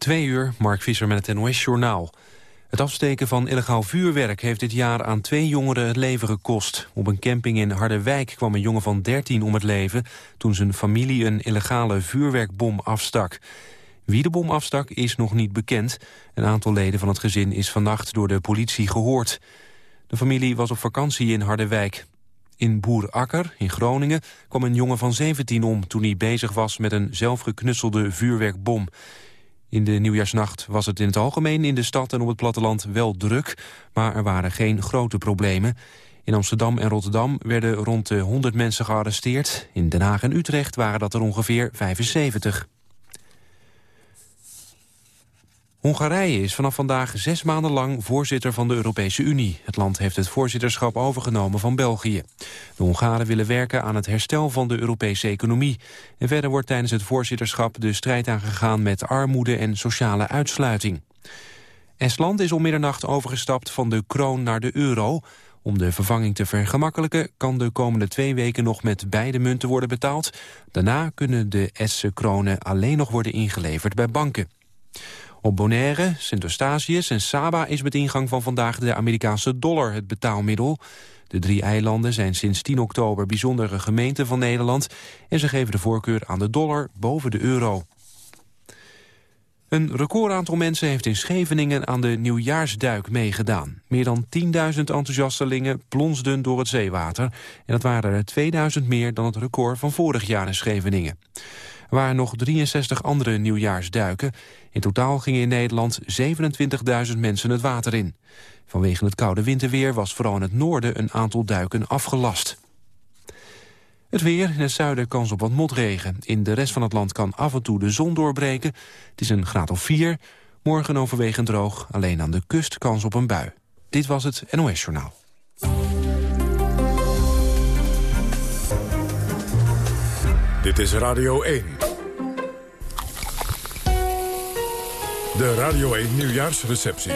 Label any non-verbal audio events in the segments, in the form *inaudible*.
Twee uur, Mark Visser met het NOS-journaal. Het afsteken van illegaal vuurwerk heeft dit jaar aan twee jongeren het leven gekost. Op een camping in Harderwijk kwam een jongen van 13 om het leven... toen zijn familie een illegale vuurwerkbom afstak. Wie de bom afstak is nog niet bekend. Een aantal leden van het gezin is vannacht door de politie gehoord. De familie was op vakantie in Harderwijk. In Boerakker, in Groningen, kwam een jongen van 17 om... toen hij bezig was met een zelfgeknutselde vuurwerkbom. In de nieuwjaarsnacht was het in het algemeen in de stad en op het platteland wel druk... maar er waren geen grote problemen. In Amsterdam en Rotterdam werden rond de 100 mensen gearresteerd. In Den Haag en Utrecht waren dat er ongeveer 75. Hongarije is vanaf vandaag zes maanden lang voorzitter van de Europese Unie. Het land heeft het voorzitterschap overgenomen van België. De Hongaren willen werken aan het herstel van de Europese economie. En verder wordt tijdens het voorzitterschap de strijd aangegaan met armoede en sociale uitsluiting. Estland is om middernacht overgestapt van de kroon naar de euro. Om de vervanging te vergemakkelijken kan de komende twee weken nog met beide munten worden betaald. Daarna kunnen de Estse kronen alleen nog worden ingeleverd bij banken. Op Bonaire, Sint Eustatius en Saba is met ingang van vandaag de Amerikaanse dollar het betaalmiddel. De drie eilanden zijn sinds 10 oktober bijzondere gemeenten van Nederland... en ze geven de voorkeur aan de dollar boven de euro. Een recordaantal mensen heeft in Scheveningen aan de nieuwjaarsduik meegedaan. Meer dan 10.000 enthousiastelingen plonsden door het zeewater. En dat waren er 2000 meer dan het record van vorig jaar in Scheveningen. Waren nog 63 andere nieuwjaarsduiken. In totaal gingen in Nederland 27.000 mensen het water in. Vanwege het koude winterweer was vooral in het noorden een aantal duiken afgelast. Het weer, in het zuiden kans op wat motregen. In de rest van het land kan af en toe de zon doorbreken. Het is een graad of 4. Morgen overwegend droog, alleen aan de kust kans op een bui. Dit was het NOS Journaal. Dit is Radio 1. De Radio 1 Nieuwjaarsreceptie.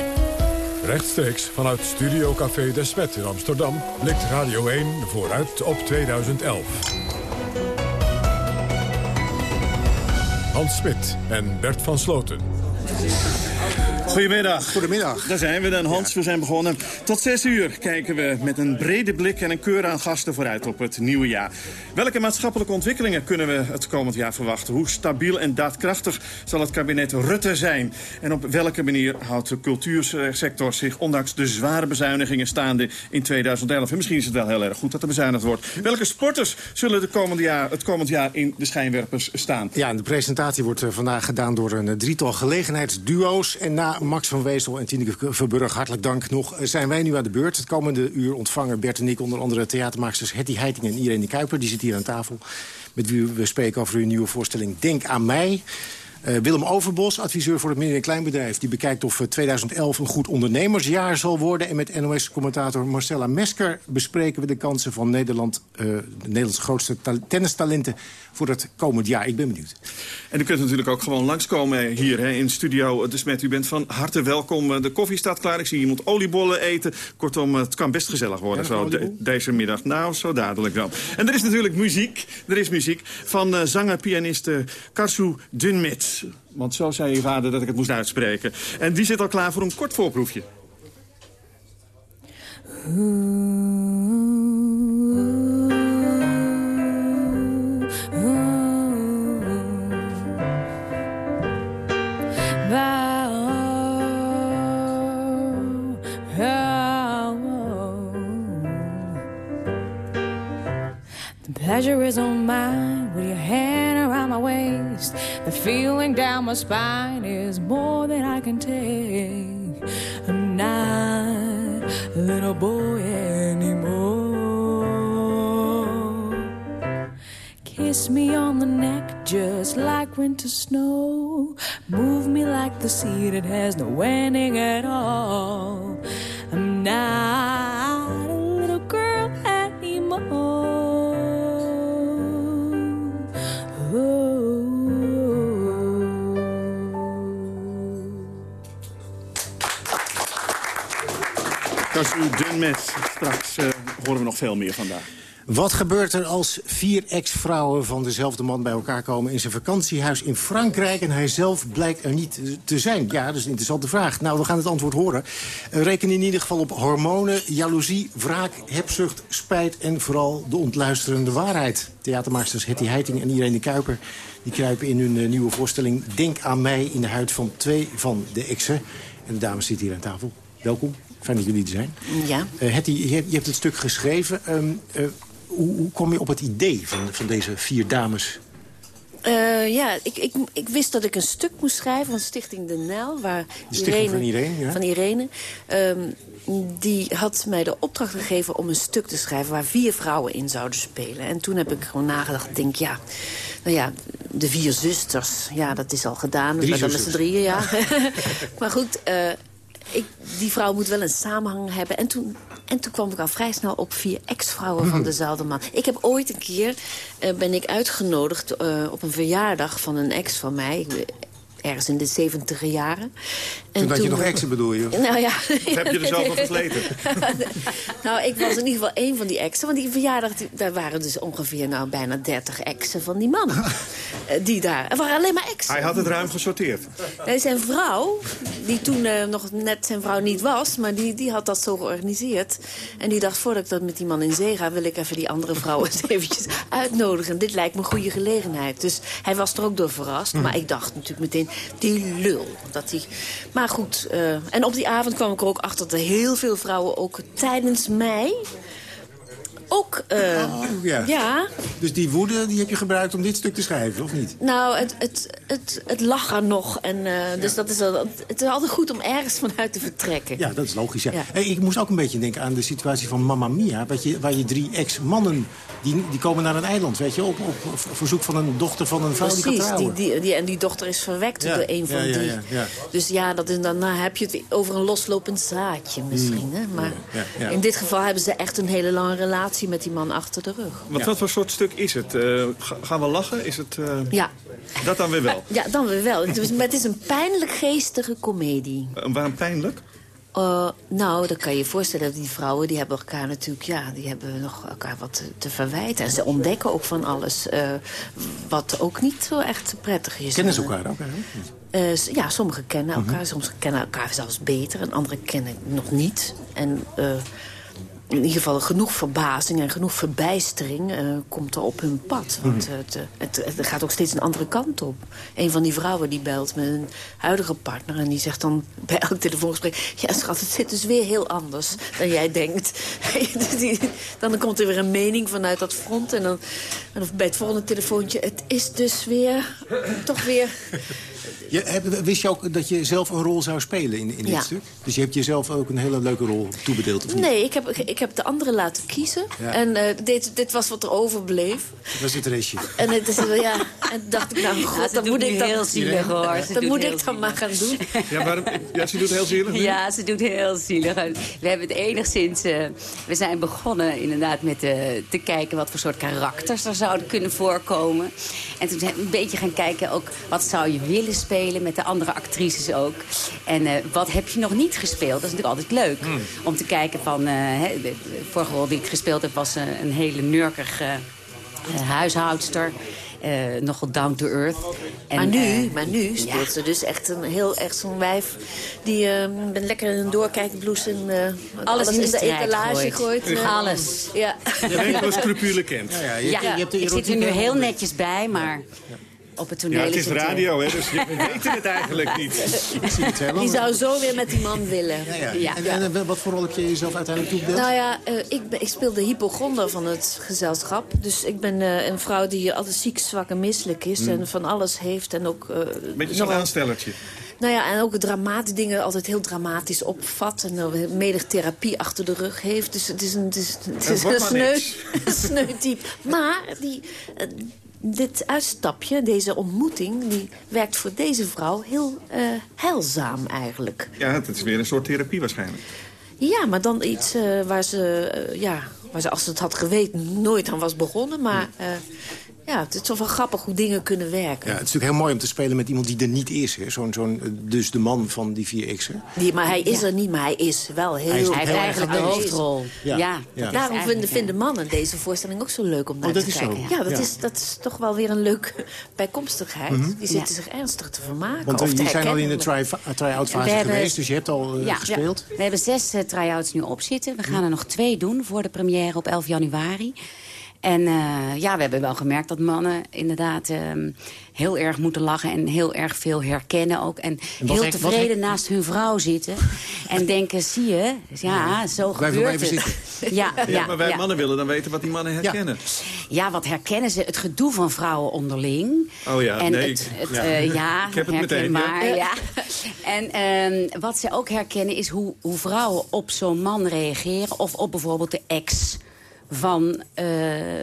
Rechtstreeks vanuit Studio Café Desmet in Amsterdam... blikt Radio 1 vooruit op 2011. Hans Smit en Bert van Sloten. Goedemiddag. Goedemiddag. Daar zijn we dan, Hans. We zijn begonnen. Tot zes uur kijken we met een brede blik en een keur aan gasten vooruit op het nieuwe jaar. Welke maatschappelijke ontwikkelingen kunnen we het komend jaar verwachten? Hoe stabiel en daadkrachtig zal het kabinet Rutte zijn? En op welke manier houdt de cultuursector zich ondanks de zware bezuinigingen staande in 2011? En misschien is het wel heel erg goed dat er bezuinigd wordt. Welke sporters zullen de komende jaar, het komend jaar in de schijnwerpers staan? Ja, de presentatie wordt eh, vandaag gedaan door een drietal gelegenheidsduo's. En na Max van Weesel en Tineke Verburg, hartelijk dank nog, eh, zijn wij nu aan de beurt. Het komende uur ontvangen Bert en ik onder andere theatermaaksters Hetty Heiting en Irene Kuiper. Die zit hier aan tafel. Met wie we spreken over uw nieuwe voorstelling Denk aan mij. Uh, Willem Overbos, adviseur voor het midden- en kleinbedrijf... die bekijkt of 2011 een goed ondernemersjaar zal worden. En met NOS-commentator Marcella Mesker bespreken we de kansen van Nederland... De Nederlandse grootste tennistalenten voor het komend jaar. Ik ben benieuwd. En u kunt natuurlijk ook gewoon langskomen hier hè, in studio De Smet. U bent van harte welkom. De koffie staat klaar. Ik zie iemand oliebollen eten. Kortom, het kan best gezellig worden zo deze middag. Nou, zo dadelijk dan. En er is natuurlijk muziek. Er is muziek van uh, zanger-pianist Karsu Dunmet. Want zo zei je vader dat ik het moest uitspreken. En die zit al klaar voor een kort voorproefje. Pleasure is on mine with your hand around my waist. The feeling down my spine is more than I can take. I'm not a little boy anymore. Kiss me on the neck just like winter snow. Move me like the sea that has no ending at all. I'm not Is uw dun met. Straks uh, horen we nog veel meer vandaag. Wat gebeurt er als vier ex-vrouwen van dezelfde man bij elkaar komen... in zijn vakantiehuis in Frankrijk en hij zelf blijkt er niet te zijn? Ja, dat is een interessante vraag. Nou, we gaan het antwoord horen. Uh, reken in ieder geval op hormonen, jaloezie, wraak, hebzucht, spijt... en vooral de ontluisterende waarheid. Theatermaaksters Hetty Heiting en Irene Kuiper... die kruipen in hun uh, nieuwe voorstelling Denk aan mij... in de huid van twee van de exen. En de dames zitten hier aan tafel. Welkom. Fijn dat jullie er zijn. Ja. Hetty, je, je, hebt het stuk geschreven. Um, hoe, hoe kom je op het idee van, van deze vier dames? Uh, ja, ik, ik, ik wist dat ik een stuk moest schrijven van Stichting De Nijl. Waar de Stichting Irene, van Irene, ja. Van Irene um, die had mij de opdracht gegeven om een stuk te schrijven... waar vier vrouwen in zouden spelen. En toen heb ik gewoon nagedacht, ik denk, ja... Nou ja, de vier zusters, ja, dat is al gedaan. Drie maar dan met z'n drieën, ja. *laughs* *laughs* maar goed, uh, ik, die vrouw moet wel een samenhang hebben. En toen, en toen kwam ik al vrij snel op vier ex-vrouwen van dezelfde man. Ik heb ooit een keer, uh, ben ik uitgenodigd uh, op een verjaardag van een ex van mij ergens in de zeventiger jaren. En toen had je nog exen, bedoel je? *laughs* Nou ja. Of heb je er zelf van *laughs* *laughs* nou, ik was in ieder geval één van die exen. Want die verjaardag, daar waren dus ongeveer nou, bijna dertig exen van die man. die daar. Er waren alleen maar exen. Hij had het ruim gesorteerd. Nee, zijn vrouw, die toen uh, nog net zijn vrouw niet was... maar die, die had dat zo georganiseerd. En die dacht, voordat ik dat met die man in zee ga... wil ik even die andere vrouwen eens eventjes uitnodigen. Dit lijkt me een goede gelegenheid. Dus hij was er ook door verrast. Maar ik dacht natuurlijk meteen, die lul. Dat die... Maar goed, uh, en op die avond kwam ik er ook achter... dat heel veel vrouwen ook tijdens mij ook... Uh, oh, ja. ja. Dus die woede die heb je gebruikt om dit stuk te schrijven, of niet? Nou, het, het, het, het lag er nog. En, uh, dus ja. dat is, het is altijd goed om ergens vanuit te vertrekken. Ja, dat is logisch, ja. ja. Hey, ik moest ook een beetje denken aan de situatie van Mamma Mia... Waar je, waar je drie ex-mannen, die, die komen naar een eiland, weet je... Op, op, verzoek van een dochter van een vrouw Precies, die trouwen. Die, die, die, en die dochter is verwekt door een van die. Dus ja, dat is, dan heb je het over een loslopend zaadje misschien. Hè? Maar in dit geval hebben ze echt een hele lange relatie met die man achter de rug. Wat, ja. wat voor soort stuk is het? Uh, gaan we lachen? Is het, uh... Ja. Dat dan weer wel? *laughs* Ja, dan weer wel. Dus, maar het is een pijnlijk geestige komedie. Uh, waarom pijnlijk? Uh, nou, dan kan je je voorstellen dat die vrouwen... die hebben elkaar natuurlijk, ja, die hebben nog elkaar wat te, te verwijten. En ze ontdekken ook van alles, uh, wat ook niet zo echt prettig is. Kennen ze elkaar ook, hè? Uh, ja, sommigen kennen elkaar, mm -hmm. sommigen kennen elkaar zelfs beter... en anderen kennen nog niet. En in ieder geval genoeg verbazing en genoeg verbijstering uh, komt er op hun pad. Want uh, het, het, het, gaat ook steeds een andere kant op. Een van die vrouwen die belt met een huidige partner... en die zegt dan *laughs* bij elk telefoongesprek... ja, schat, het zit dus weer heel anders dan jij denkt. *laughs* dan komt er weer een mening vanuit dat front... en dan en bij het volgende telefoontje... het is dus weer, toch weer... Je, wist je ook dat je zelf een rol zou spelen in, in dit ja. stuk? Dus je hebt jezelf ook een hele leuke rol toebedeeld, of niet? Nee, ik heb, ik heb de anderen laten kiezen. Ja. En uh, dit, dit was wat er overbleef. Dat was het restje. En, het is, ja, en dacht ik, nou god, ja, dat moet ik dan... heel zielig, hoor. Dat moet ik dan zielig. maar gaan doen. *laughs* Ja, waarom, ja, ze doet heel zielig nu? Ja, ze doet heel zielig. We hebben het enigszins... Uh, we zijn begonnen inderdaad met uh, te kijken wat voor soort karakters er zouden kunnen voorkomen. En toen zijn we een beetje gaan kijken ook wat zou je willen spelen met de andere actrices ook. En uh, wat heb je nog niet gespeeld? Dat is natuurlijk altijd leuk. Hmm. Mm. Om te kijken van... Uh, he, de, vorige rol die ik gespeeld heb was uh, een hele nurkige huishoudster. Uh, nogal down to earth. En, maar, nu, maar nu speelt ja. ze dus echt een heel echt zo'n wijf... die uh, lekker in een doorkijkblouse en uh, alles, alles in de, de etalage gooit. gooit alles. Ja. Je weet wel scrupulen kent. Ja, ja, je, ja. je hebt de ik zit er nu heel netjes bij, maar... Op het toneel ja, het is het, radio, hè, dus we *laughs* weten het eigenlijk niet. Die zou zo weer met die man willen. Ja, ja. ja. En, en, wat voor rol heb je jezelf uiteindelijk toebedeeld? Nou ja, uh, ik, ben, ik speel de hypochonder van het gezelschap. Dus ik ben uh, een vrouw die altijd ziek, zwak en misselijk is. Mm. En van alles heeft. En ook, uh, Beetje zo'n aanstellertje. Nou ja, en ook dramatische dingen altijd heel dramatisch opvat. En uh, medig therapie achter de rug heeft. Dus het is een, het is, het is een sneu, *laughs* sneu type. Maar die... Dit uitstapje, deze ontmoeting, die werkt voor deze vrouw heel uh, heilzaam eigenlijk. Ja, het is weer een soort therapie waarschijnlijk. Ja, maar dan iets uh, waar, ze, uh, ja, waar ze, als ze het had geweten, nooit aan was begonnen. Maar Ja, het is toch wel grappig hoe dingen kunnen werken. Ja, het is natuurlijk heel mooi om te spelen met iemand die er niet is. hè. Zo'n, zo'n, eh, dus de man van die 4X'er. Die, maar hij is er niet, maar hij is wel heel... Hij is Hij heel heeft eigenlijk de hoofdrol. Ja. Daarom vinden, vinden mannen deze voorstelling ook zo leuk om naar Oh, dat te is zo. kijken. Ja, dat, Ja. Is, dat is toch wel weer een leuke *laughs* bijkomstigheid. Die zitten Ja. zich ernstig te vermaken. Want of eh, jullie zijn al in de herkennen. try- uh, try-out We fase hebben- geweest, dus je hebt al eh, Ja. gespeeld. We hebben zes eh, try-outs nu op zitten. We gaan er nog twee doen voor de première op 11 januari. En eh, ja, we hebben wel gemerkt dat mannen inderdaad ehm, heel erg moeten lachen... en heel erg veel herkennen ook. En, heel tevreden naast hun vrouw zitten. *laughs* en denken, zie je, ja, zo Blijf nog gebeurt even het. *laughs* Ja, ja, Ja, maar wij ja. mannen willen dan weten wat die mannen herkennen. Ja, wat herkennen ze? Het gedoe van vrouwen onderling. Oh ja, en nee. Het, het, Ja. eh, ja, Ik heb het meteen, ja. En ehm, wat ze ook herkennen is hoe, hoe vrouwen op zo'n man reageren. Of op bijvoorbeeld de ex van eh,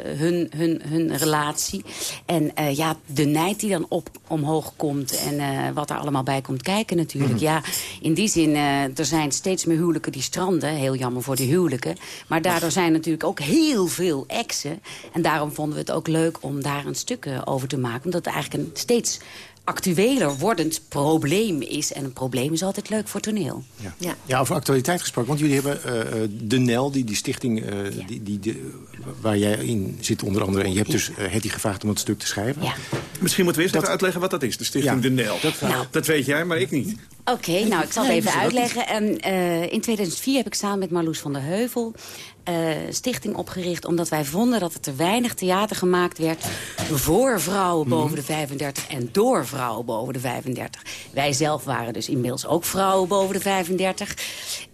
hun, hun, hun relatie. En eh, ja, de nijd die dan op, omhoog komt en eh, wat er allemaal bij komt kijken natuurlijk. Ja, in die zin, er zijn steeds meer huwelijken die stranden. Heel jammer voor de huwelijken. Maar daardoor zijn natuurlijk ook heel veel exen. En daarom vonden we het ook leuk om daar een stuk over te maken. Omdat het eigenlijk een steeds actueler wordend probleem is. En een probleem is altijd leuk voor toneel. Ja. Ja. Ja, over actualiteit gesproken. Want jullie hebben eh, eh, de NEL, die, die stichting eh, die, die, de- waar jij in zit onder andere. En je hebt dus uh, Hetty gevraagd om het stuk te schrijven. Ja. Misschien moeten we eerst even uitleggen wat dat is, de Stichting Ja, De Nel. dat. Dat weet jij, maar ik niet. Oké, nou, ik zal het even uitleggen. En, eh, in 2004 heb ik samen met Marloes van der Heuvel... een stichting opgericht omdat wij vonden dat er te weinig theater gemaakt werd... voor vrouwen boven de 35 en door vrouwen boven de 35. Wij zelf waren dus inmiddels ook vrouwen boven de 35.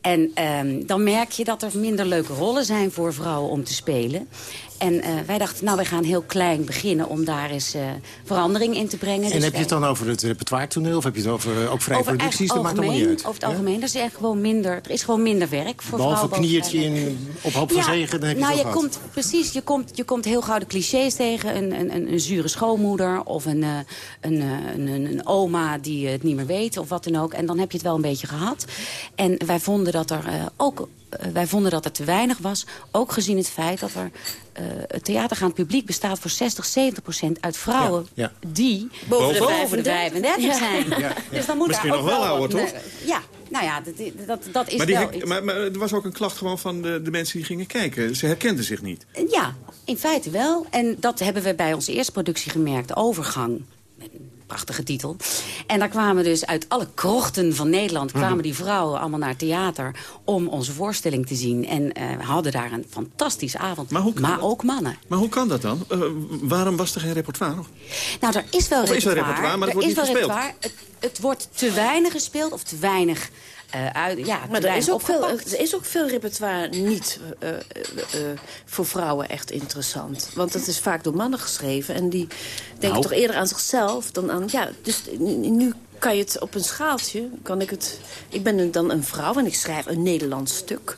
En ehm, dan merk je dat er minder leuke rollen zijn voor vrouwen om te spelen... En eh, wij dachten, nou, wij gaan heel klein beginnen om daar eens eh, verandering in te brengen. En Dus heb je het dan over het repertoire toneel? Of heb je het over eh, ook vrije over producties? Dat maakt allemaal niet algemeen, uit. Over het algemeen, er is, echt gewoon minder, er is gewoon minder werk voor Behalve kniertje 35. in, op hoop van zegen, dan heb je nou, het je gehad. komt, precies, je komt, je komt heel gauw de clichés tegen. Een, een, een, een zure schoonmoeder of een, een, een, een, oma die het niet meer weet of wat dan ook. En dan heb je het wel een beetje gehad. En wij vonden dat er ook... eh, wij vonden dat er te weinig was, ook gezien het feit dat er eh, het theatergaand publiek bestaat voor 60, 70 procent uit vrouwen Ja, ja. die Boven de boven de 35 35 zijn. Dus dan moet Misschien daar ook nog wel ouder, toch? Ja, nou ja, dat, dat, dat is Maar, die wel iets. maar, maar er was ook een klacht gewoon van de, de mensen die gingen kijken. Ze herkenden zich niet. Ja, in feite wel. En dat hebben we bij onze eerste productie gemerkt. Overgang. Prachtige titel. En daar kwamen dus uit alle krochten van Nederland... Mhm. kwamen die vrouwen allemaal naar theater om onze voorstelling te zien. En we hadden daar een fantastische avond. Maar ook mannen. Maar hoe kan dat dan? Eh, waarom was er geen repertoire nog? Nou, er is wel is er repertoire. maar het wordt niet gespeeld. Het, het wordt te weinig gespeeld of te weinig... eh uit, ja, Maar er is, ook veel, er is ook veel repertoire niet eh, eh, voor vrouwen echt interessant. Want het is vaak door mannen geschreven. En die denken Nou. toch eerder aan zichzelf dan aan... Ja, dus nu kan je het op een schaaltje... Kan ik, het, ik ben dan een vrouw en ik schrijf een Nederlands stuk.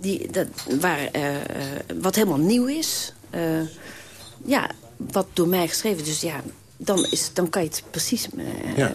Die, dat, waar, wat helemaal nieuw is. Eh, ja, wat door mij geschreven. Dus ja, dan, is, dan kan je het precies eh, Ja.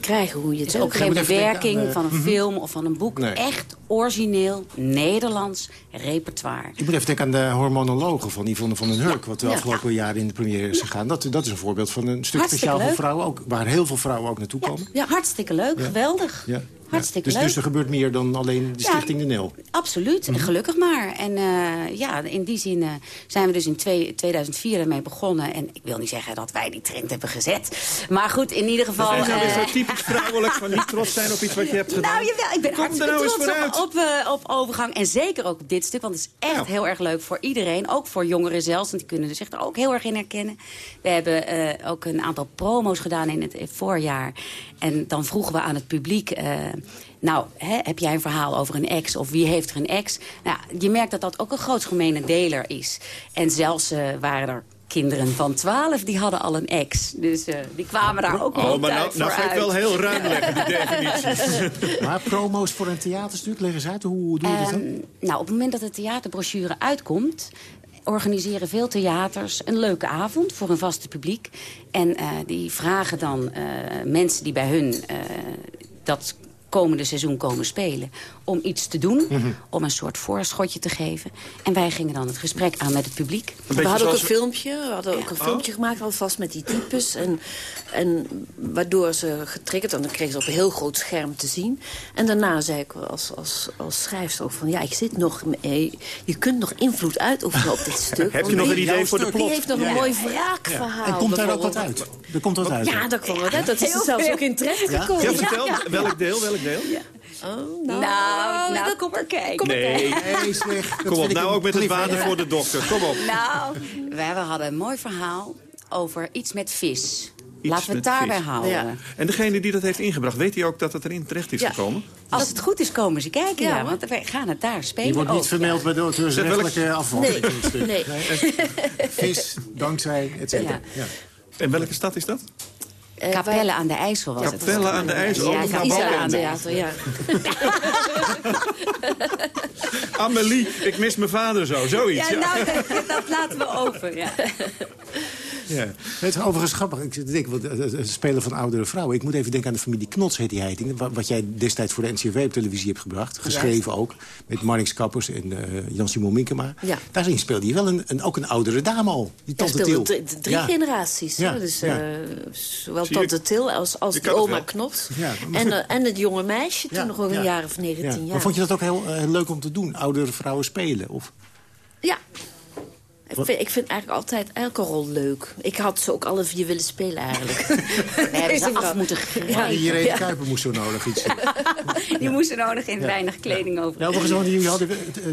krijgen hoe je het Dus ook geen bewerking aan, van een film of van een boek. Nee. Echt origineel Nederlands repertoire. Ik moet even denken aan de hormonologen van Yvonne van den Hurk... wat de Ja. afgelopen jaren in de première is gegaan. Dat, dat is een voorbeeld van een stuk Hartstikke speciaal voor vrouwen. Ook, waar heel veel vrouwen ook naartoe komen. Ja, hartstikke leuk, geweldig. Ja. Hartstikke dus, leuk. dus er gebeurt meer dan alleen de Ja. Stichting De Nel. Absoluut, Mhm. gelukkig maar. En eh, ja, in die zin eh, zijn we dus in twee- 2004 ermee begonnen. En ik wil niet zeggen dat wij die trend hebben gezet. Maar goed, in ieder geval... Dat is nou weer eh, zo typisch vrouwelijk van niet trots zijn op iets wat je hebt *laughs* gedaan. Nou, jawel, ik ben Kom hartstikke nou trots op, op, op overgang. En zeker ook op dit stuk, want het is echt Ja. heel erg leuk voor iedereen. Ook voor jongeren zelfs, want die kunnen zich er ook heel erg in herkennen. We hebben ook een aantal promo's gedaan in het voorjaar. En dan vroegen we aan het publiek... nou, hè, heb jij een verhaal over een ex of wie heeft er een ex? Nou, je merkt dat dat ook een groot gemene deler is. En zelfs eh, waren er kinderen van 12 die hadden al een ex. Dus eh, die kwamen daar ook wel Oh, maar nou, nou ik wel heel ruim leggen, die *laughs* definitie. *laughs* Maar promo's voor een theaterstuk, leg eens uit. Hoe, doe je dat dan? Ehm, nou, op het moment dat de theaterbrochure uitkomt... organiseren veel theaters een leuke avond voor een vaste publiek. En eh, die vragen dan eh, mensen die bij hun eh, dat komende seizoen komen spelen... om iets te doen. Om een soort voorschotje te geven. En wij gingen dan het gesprek aan met het publiek. We hadden ook een filmpje, we hadden ook een filmpje gemaakt alvast met die types. En, en waardoor ze getriggerd, en dan kregen ze op een heel groot scherm te zien. En daarna zei ik als, als, als schrijfster ook van, ja, ik zit nog, je kunt nog invloed uitoefenen op dit stuk. *laughs* Heb je nog een idee voor de plot? heeft nog een mooi wraakverhaal? En komt daar ook wat uit? Er komt wat uit. Ja, daar kwam wat uit. Dat is er zelfs ook in terecht gekomen. Ja, vertel. Welk deel, welk deel? Oh, Nou, nou, kom maar kijken. Nee. Nee, zeg. *laughs* Kom op, nou ook met het water voor de dokter. Kom op. Nou, we hadden een mooi verhaal over iets met vis. Laten we het daarbij vis. houden. Ja. En degene die dat heeft ingebracht, weet hij ook dat het erin terecht is Ja. gekomen? Als het goed is, komen ze kijken. Ja, Ja, want wij gaan het daar spelen. Die wordt niet vermeld bij de auteursrechtelijke afwandeling. Nee, nee. Vis, dankzij, et cetera. Ja. Ja. En welke stad is dat? Eh. Capelle aan de IJssel was het. Capelle aan de IJssel. Ja, Oh, Capelle Isala aan de IJssel. Theater, ja. *laughs* Amelie, ik mis mijn vader zo. Zoiets. Ja, Ja, nou, dat, *laughs* dat laten we open. Ja. Ja. Het is overigens grappig. Ik zit te denken, wat, het het spelen van oudere vrouwen. Ik moet even denken aan de familie Knots, heet die heiting. Wat, wat jij destijds voor de NCRV op televisie hebt gebracht. Geschreven ook. Met Marnix Kappers en eh, Jan-Simon Minkema. Ja. Daarin speelde je wel een, een, ook een oudere dame al. Die tante Til. drie, generaties. Dus eh, zowel tante Til als, als de oma maar- En, eh, en het jonge meisje, toen nog een jaar of 19 Ja. jaar. Maar vond je dat ook heel eh, leuk om te doen? Oudere vrouwen spelen? Of? Ja. Ik vind, ik vind eigenlijk altijd elke rol leuk. Ik had ze ook alle vier willen spelen eigenlijk. *laughs* We hebben ze af moeten grijpen. Die Irene Kuiper moest zo nodig iets. *laughs* Die moesten nodig in weinig kleding over. Ja, overigens, want jullie hadden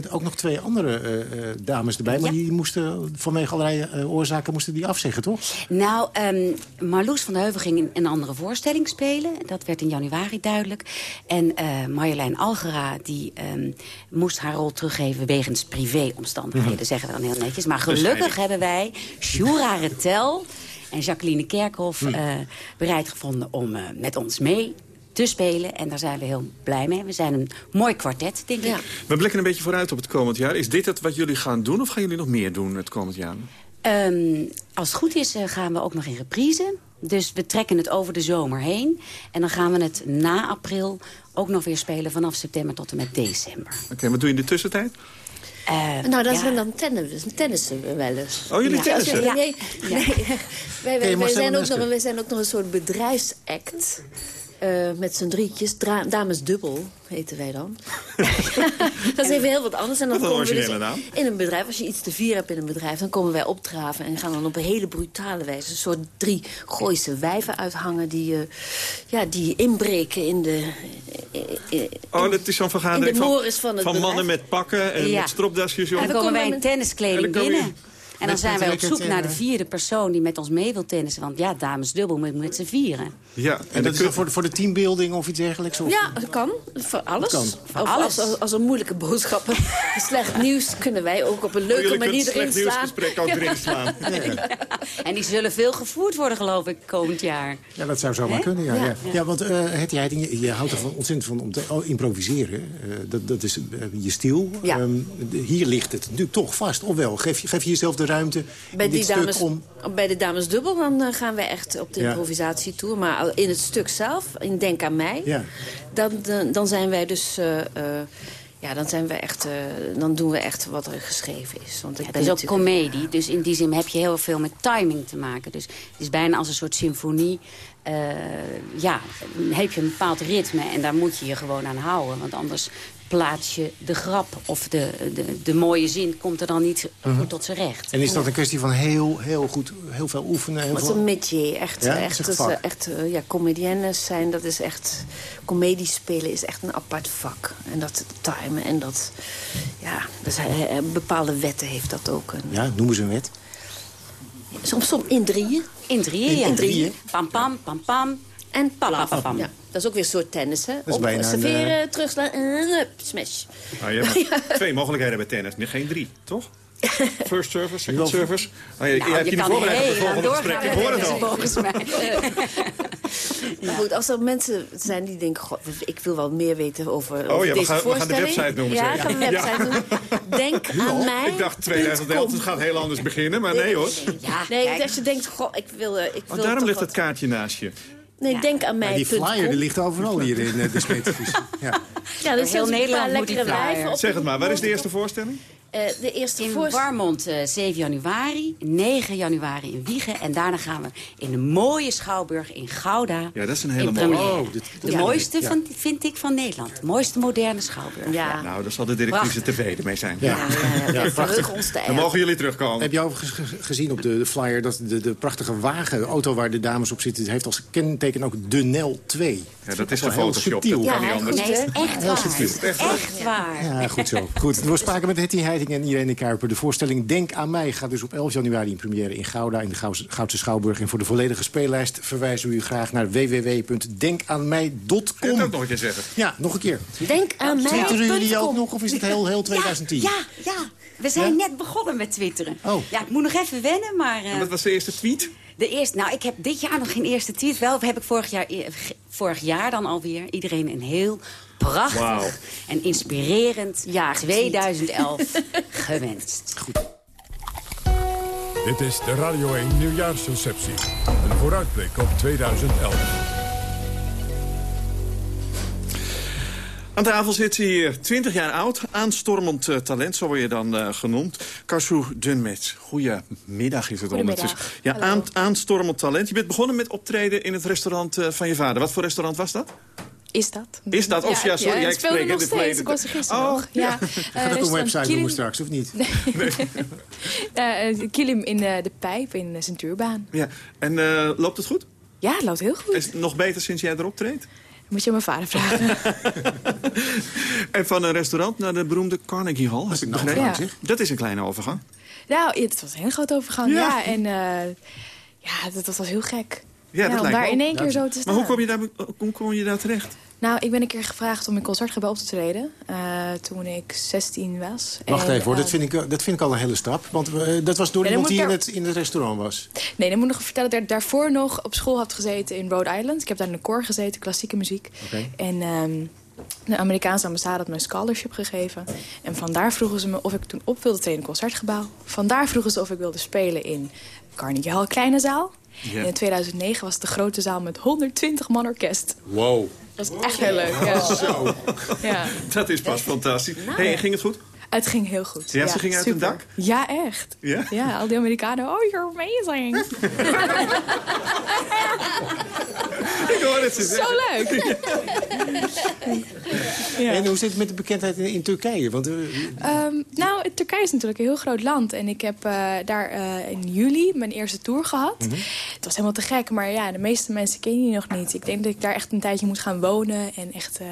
ook nog twee andere eh, eh, dames erbij. Maar Ja. die moesten vanwege allerlei eh, oorzaken moesten die afzeggen, toch? Nou, ehm, Marloes van de Heuvel ging een, een andere voorstelling spelen. Dat werd in januari duidelijk. En eh, Marjolein Algera die, ehm, moest haar rol teruggeven wegens privéomstandigheden. Zeggen we dan heel netjes. Maar gelukkig hebben wij Shura Retel en Jacqueline Kerkhoff eh, bereid gevonden om eh, met ons mee te spelen. En daar zijn we heel blij mee. We zijn een mooi kwartet, denk ik. Ja. We blikken een beetje vooruit op het komend jaar. Is dit het wat jullie gaan doen of gaan jullie nog meer doen het komend jaar? Ehm, als het goed is eh, gaan we ook nog in reprise. Dus we trekken het over de zomer heen. En dan gaan we het na april ook nog weer spelen vanaf september tot en met december. Oké, wat doe je in de tussentijd? Eh, Nou, dat ja. zijn dan tennis, tennissen we wel eens. Oh, jullie Ja. tennissen? Ja. Nee, *laughs* nee. Wij, wij, zijn ook nog, wij zijn ook nog een soort bedrijfsact. Eh, met z'n drietjes. Dra- Dames Dubbel heten wij dan. *laughs* dat is even heel wat anders. En dan komen we dus in een bedrijf. Als je iets te vieren hebt in een bedrijf, dan komen wij opdraven. En gaan dan op een hele brutale wijze een soort drie Gooise wijven uithangen. Die, eh, ja, die inbreken in de... eh, Oh, dat is zo'n vergadering In de van, van bedrijf. mannen met pakken en Ja. met stropdasjes. En joh. dan dan komen wij in tenniskleding binnen. En dan zijn wij op zoek naar de eh, vierde persoon die met ons mee wil tennissen. Want ja, dames dubbel moet met z'n vieren. Ja, En, en, dat is voor, de- voor de teambuilding of iets dergelijks? Of? Ja, dat kan. Voor alles. Kan. Of alles. Als, er moeilijke boodschappen, *laughs* slecht nieuws... kunnen wij ook op een leuke manier erin slecht slaan. nieuwsgesprek ook erin slaan. *laughs* En die zullen veel gevoerd worden, geloof ik, komend jaar. Ja, dat zou zomaar kunnen, ja. Ja, Ja. ja. want eh Hetty Heiting, je, je houdt er van, ontzettend van om te oh, improviseren. Eh, dat, dat is eh, je stil. Ja. Ehm, hier ligt het natuurlijk toch vast. Ofwel, geef je, geef je jezelf de ruimte Bij, dit dames, stuk om... bij de dames dubbel dan eh, gaan we echt op de Ja. improvisatie toe. Maar al in het stuk zelf, in Denk aan mij... Ja. Dan, dan, dan zijn wij dus... eh, eh, ja, dan, zijn we echt, eh, dan doen we echt wat er geschreven is. Want ik Het ben is ook comedie, dus in die zin heb je heel veel met timing te maken. Dus het is bijna als een soort symfonie. Eh, ja, heb je een bepaald ritme en daar moet je je gewoon aan houden. Want anders plaats je de grap of de, de, de mooie zin komt er dan niet Mhm. goed tot zijn recht. En is dat een kwestie van heel, heel goed, heel veel oefenen? Heel veel... een métier. Echt, Ja, echt, eh, echt eh, ja, comediennes zijn, dat is echt... Comedie spelen is echt een apart vak. En dat timen en dat... Ja, dus, eh, bepaalde wetten heeft dat ook. Een, Ja, noemen ze een wet. soms, soms in drieën. In drieën, In ja. drieën. Pam, pam, pam, pam. En Pam, plaf. pam, pam. Ja, dat is ook weer een soort tennis, hè? is Op, bijna een, serveren, terugslaan en hup, smash. Je hebt *laughs* maar twee mogelijkheden bij tennis. Geen drie, toch? *laughs* First service, second service. Oh, je, je Nou, hebt je je niet kan voorbereid op het heel lang volgende gesprek. Ik hoor het al. Volgens mij. *laughs* Goed, als er mensen zijn die denken... God, ik wil wel meer weten over, over Oh ja, we deze gaan- we gaan de website noemen, Ja, gaan we de website doen. Denk aan mij. Ik dacht 2011, het gaat heel anders beginnen, maar nee hoor. Ja, Nee, als je denkt, goh, ik wil... eh, Ik Oh, wil daarom toch ligt wat- het kaartje naast je. Nee, Ja. denk aan mij. die flyer die ligt overal hier in eh, de Smeetjes. *laughs* Ja. Ja, dat is Heel Nederland moet die flyer. Zeg het maar, waar is de eerste voorstelling? Eh, de eerste In. Warmond eh 7 januari, 9 januari in Wiegen. En daarna gaan we in de mooie Schouwburg in Gouda. Ja, dat is een hele mooie. Oh, dit- de ja. mooiste, Ja. van, vind ik, van Nederland. De mooiste moderne Schouwburg. Ja. Nou, daar zal de directrice Prachtig. tevreden mee zijn. Ja. Ja, ja, ja, we verheugen ons Dan daar. mogen jullie terugkomen. Heb je overigens gezien op de, de flyer dat de, de prachtige wagen, de auto waar de dames op zitten, heeft als kenteken ook de Nel 2. Ja, dat is wel heel gefotoshopt. subtiel. Dat kan Ja, niet anders. Nee, is echt Heel waar. subtiel. Echt waar. Ja, goed zo. Goed. We spraken met Hetty En Irene Kuiper. De voorstelling Denk aan mij gaat dus op 11 januari in première in Gouda... in de Goudse, Goudse Schouwburg. En voor de volledige speellijst verwijzen we u graag naar Kun je het ook www.denkaanmij.com. nog een keer zeggen? Ja, nog een keer. Denk aan mij. Twitteren jullie ook nog of is het heel, heel 2010? Ja, ja, ja. We zijn Ja? net begonnen met twitteren. Oh. Ja, ik moet nog even wennen, maar... eh, Wat was de eerste tweet? De eerste, nou, ik heb dit jaar nog geen eerste tweet. Wel heb ik vorig jaar, eh, vorig jaar dan alweer iedereen een heel prachtig en inspirerend jaar getweet. 2011 *laughs* gewenst. Dit is de Radio 1 Nieuwjaarsreceptie. Een vooruitblik op 2011. Aan tafel zit hier, 20 jaar oud, aanstormend eh, talent, zo word je dan eh, genoemd. Karsou Dunmet, goedemiddag is het ondertussen. Ja, aan, aanstormend talent. Je bent begonnen met optreden in het restaurant eh, van je vader. Wat voor restaurant was dat? Is dat? Is dat? Of ja, sorry, ja, jij ik speelde spreekt in nog de steeds. Ik was er gisteren Oh, nog. Ja. *laughs* Gaat het om website doen straks, of niet? Uh, *laughs* Kilim in de, de pijp in de Centuurbaan. Ja, en eh, loopt het goed? Ja, het loopt heel goed. Is het nog beter sinds jij erop treedt? Moet je aan mijn vader vragen. *laughs* En van een restaurant naar de beroemde Carnegie Hall, heb ik overgang, zeg. Dat is een kleine overgang. nou, ja, het was een hele grote overgang. Ja. Ja, en uh, ja, dat, dat, was heel gek. Ja, dat om lijkt me daar in één keer zo te staan. Maar hoe kom, je daar, hoe kom je daar terecht? Nou, ik ben een keer gevraagd om in Concertgebouw op te treden. Uh, toen ik 16 was. Wacht En, even hoor, uh, dat, vind ik, dat vind ik al een hele stap. Want eh, dat was door dan iemand die in ik het, in het restaurant was. Nee, dan moet ik nog vertellen dat ik daarvoor nog op school had gezeten in Rhode Island. Ik heb daar in de koor gezeten, klassieke muziek. En ehm, de Amerikaanse ambassade had me een scholarship gegeven. En vandaar vroegen ze me of ik toen op wilde treden in het Concertgebouw. Vandaar vroegen ze of ik wilde spelen in Carnegie Hall, kleine zaal. Ja. En in 2009 was het de grote zaal met 120 man orkest. Wow. Dat was echt heel leuk. Ja. Zo. Ja. Dat is pas fantastisch. hey, ging het goed? Het ging heel goed. Ja, ze gingen uit super. hun dak? Ja, echt. Ja? Ja, al die Amerikanen. Oh, you're amazing. *laughs* Ik hoor het ze Zo leuk. Ja. En hoe zit het met de bekendheid in, in Turkije? Want, eh, Ehm, nou, het Turkije is natuurlijk een heel groot land. En ik heb eh, daar eh, in juli mijn eerste tour gehad. Het was helemaal te gek, maar ja, de meeste mensen ken je nog niet. Ik denk dat ik daar echt een tijdje moet gaan wonen. En echt eh,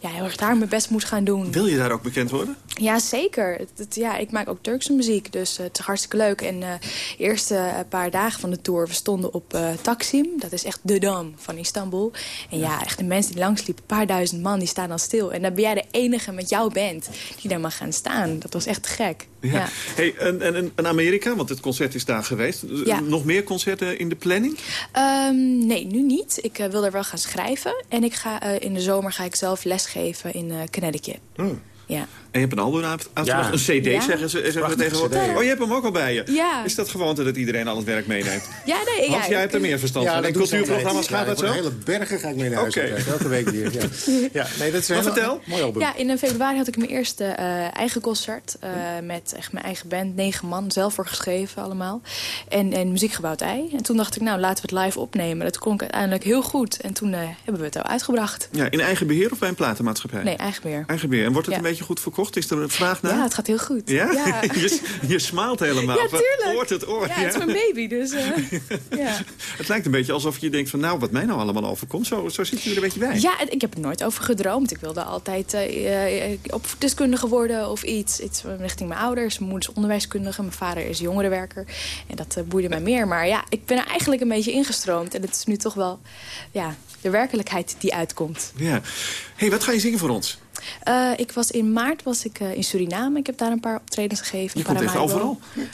ja, heel erg daar mijn best moet gaan doen. Wil je daar ook bekend worden? Ja, zeker. Het, het- ja, ik maak ook Turkse muziek, dus eh, het is hartstikke leuk. En eh, de eerste eh, paar dagen van de tour, we stonden op eh Taksim. Dat is echt de dam van Istanbul. En ja, echt de mensen die langsliepen, een paar duizend man, die staan dan stil. En dan ben jij de enige met jouw band die daar mag gaan staan. Dat was echt gek. Ja. Hey, en, en, en Amerika, want het concert is daar geweest. Ja. Nog meer concerten in de planning? Ehm, nee, nu niet. Ik wil er wel gaan schrijven. En ik ga, in de zomer ga ik zelf lesgeven in eh, Connecticut. Ja. En je hebt een album. Ja. Een cd, Ja. zeggen ze, zeggen tegenwoordig. CD. Oh, je hebt hem ook al bij je. Ja. Is dat gewoonte dat iedereen al het werk meeneemt? *laughs* Ja, nee, ja, jij ik- hebt er meer verstand van. En cultuurprogramma's gaat dat ja, zo? Hele bergen ga ik mee naar huis. Oké. altijd. Elke week weer. Ja. *laughs* Ja, nee, dat is Maar vertel. Mooi album. Ja, in februari had ik mijn eerste eh, eigen concert. eh, met echt mijn eigen band, negen man, zelf voor geschreven allemaal. En, en muziek gebouwd ei. En toen dacht ik, nou, laten we het live opnemen. Dat klonk uiteindelijk heel goed. En toen eh, hebben we het al uitgebracht. Ja, in eigen beheer of bij een platenmaatschappij? Nee, eigen weer. Eigen beheer. En wordt het Ja. een beetje goed verkocht? Is er een vraag naar? Ja, het gaat heel goed. Ja? Ja, *laughs* je, je smaalt helemaal. *laughs* Ja, tuurlijk. Hoort het oor. Ja, het is mijn baby, dus... eh, *laughs* ja. Het lijkt een beetje alsof je denkt van nou, wat mij nou allemaal overkomt. Zo, zo zit je er een beetje bij. Ja, ik heb er nooit over gedroomd. Ik wilde altijd eh, eh, op deskundige worden of iets. iets richting mijn ouders. Mijn moeder is onderwijskundige, mijn vader is jongerenwerker. En dat eh, boeide mij meer. Maar ja, ik ben er eigenlijk een beetje ingestroomd. En het is nu toch wel ja, de werkelijkheid die uitkomt. Ja. hey, wat ga je zingen voor ons? Eh, ik was in maart was ik, eh, in Suriname. Ik heb daar een paar optredens gegeven. Je komt echt overal. *laughs*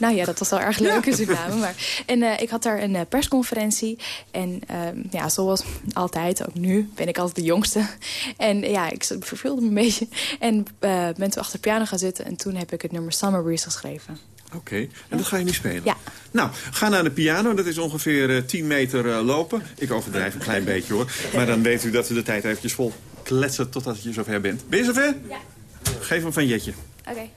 Nou ja, dat was wel erg leuk in Suriname. Maar, en eh, ik had daar een persconferentie. En ehm, ja, zoals altijd, ook nu, ben ik altijd de jongste. *laughs* En ja, ik verveelde me een beetje. En ben toen achter de piano gaan zitten. En toen heb ik het nummer Summer Breeze geschreven. Oké, en dat ga je nu spelen? Ja. Nou, ga naar de piano. Dat is ongeveer eh, 10 meter eh, lopen. Ik overdrijf een klein beetje hoor. Maar dan weet u dat we de tijd eventjes vol kletsen totdat je zover bent. Ben je zover? Ja. Geef hem van Jetje. Oké.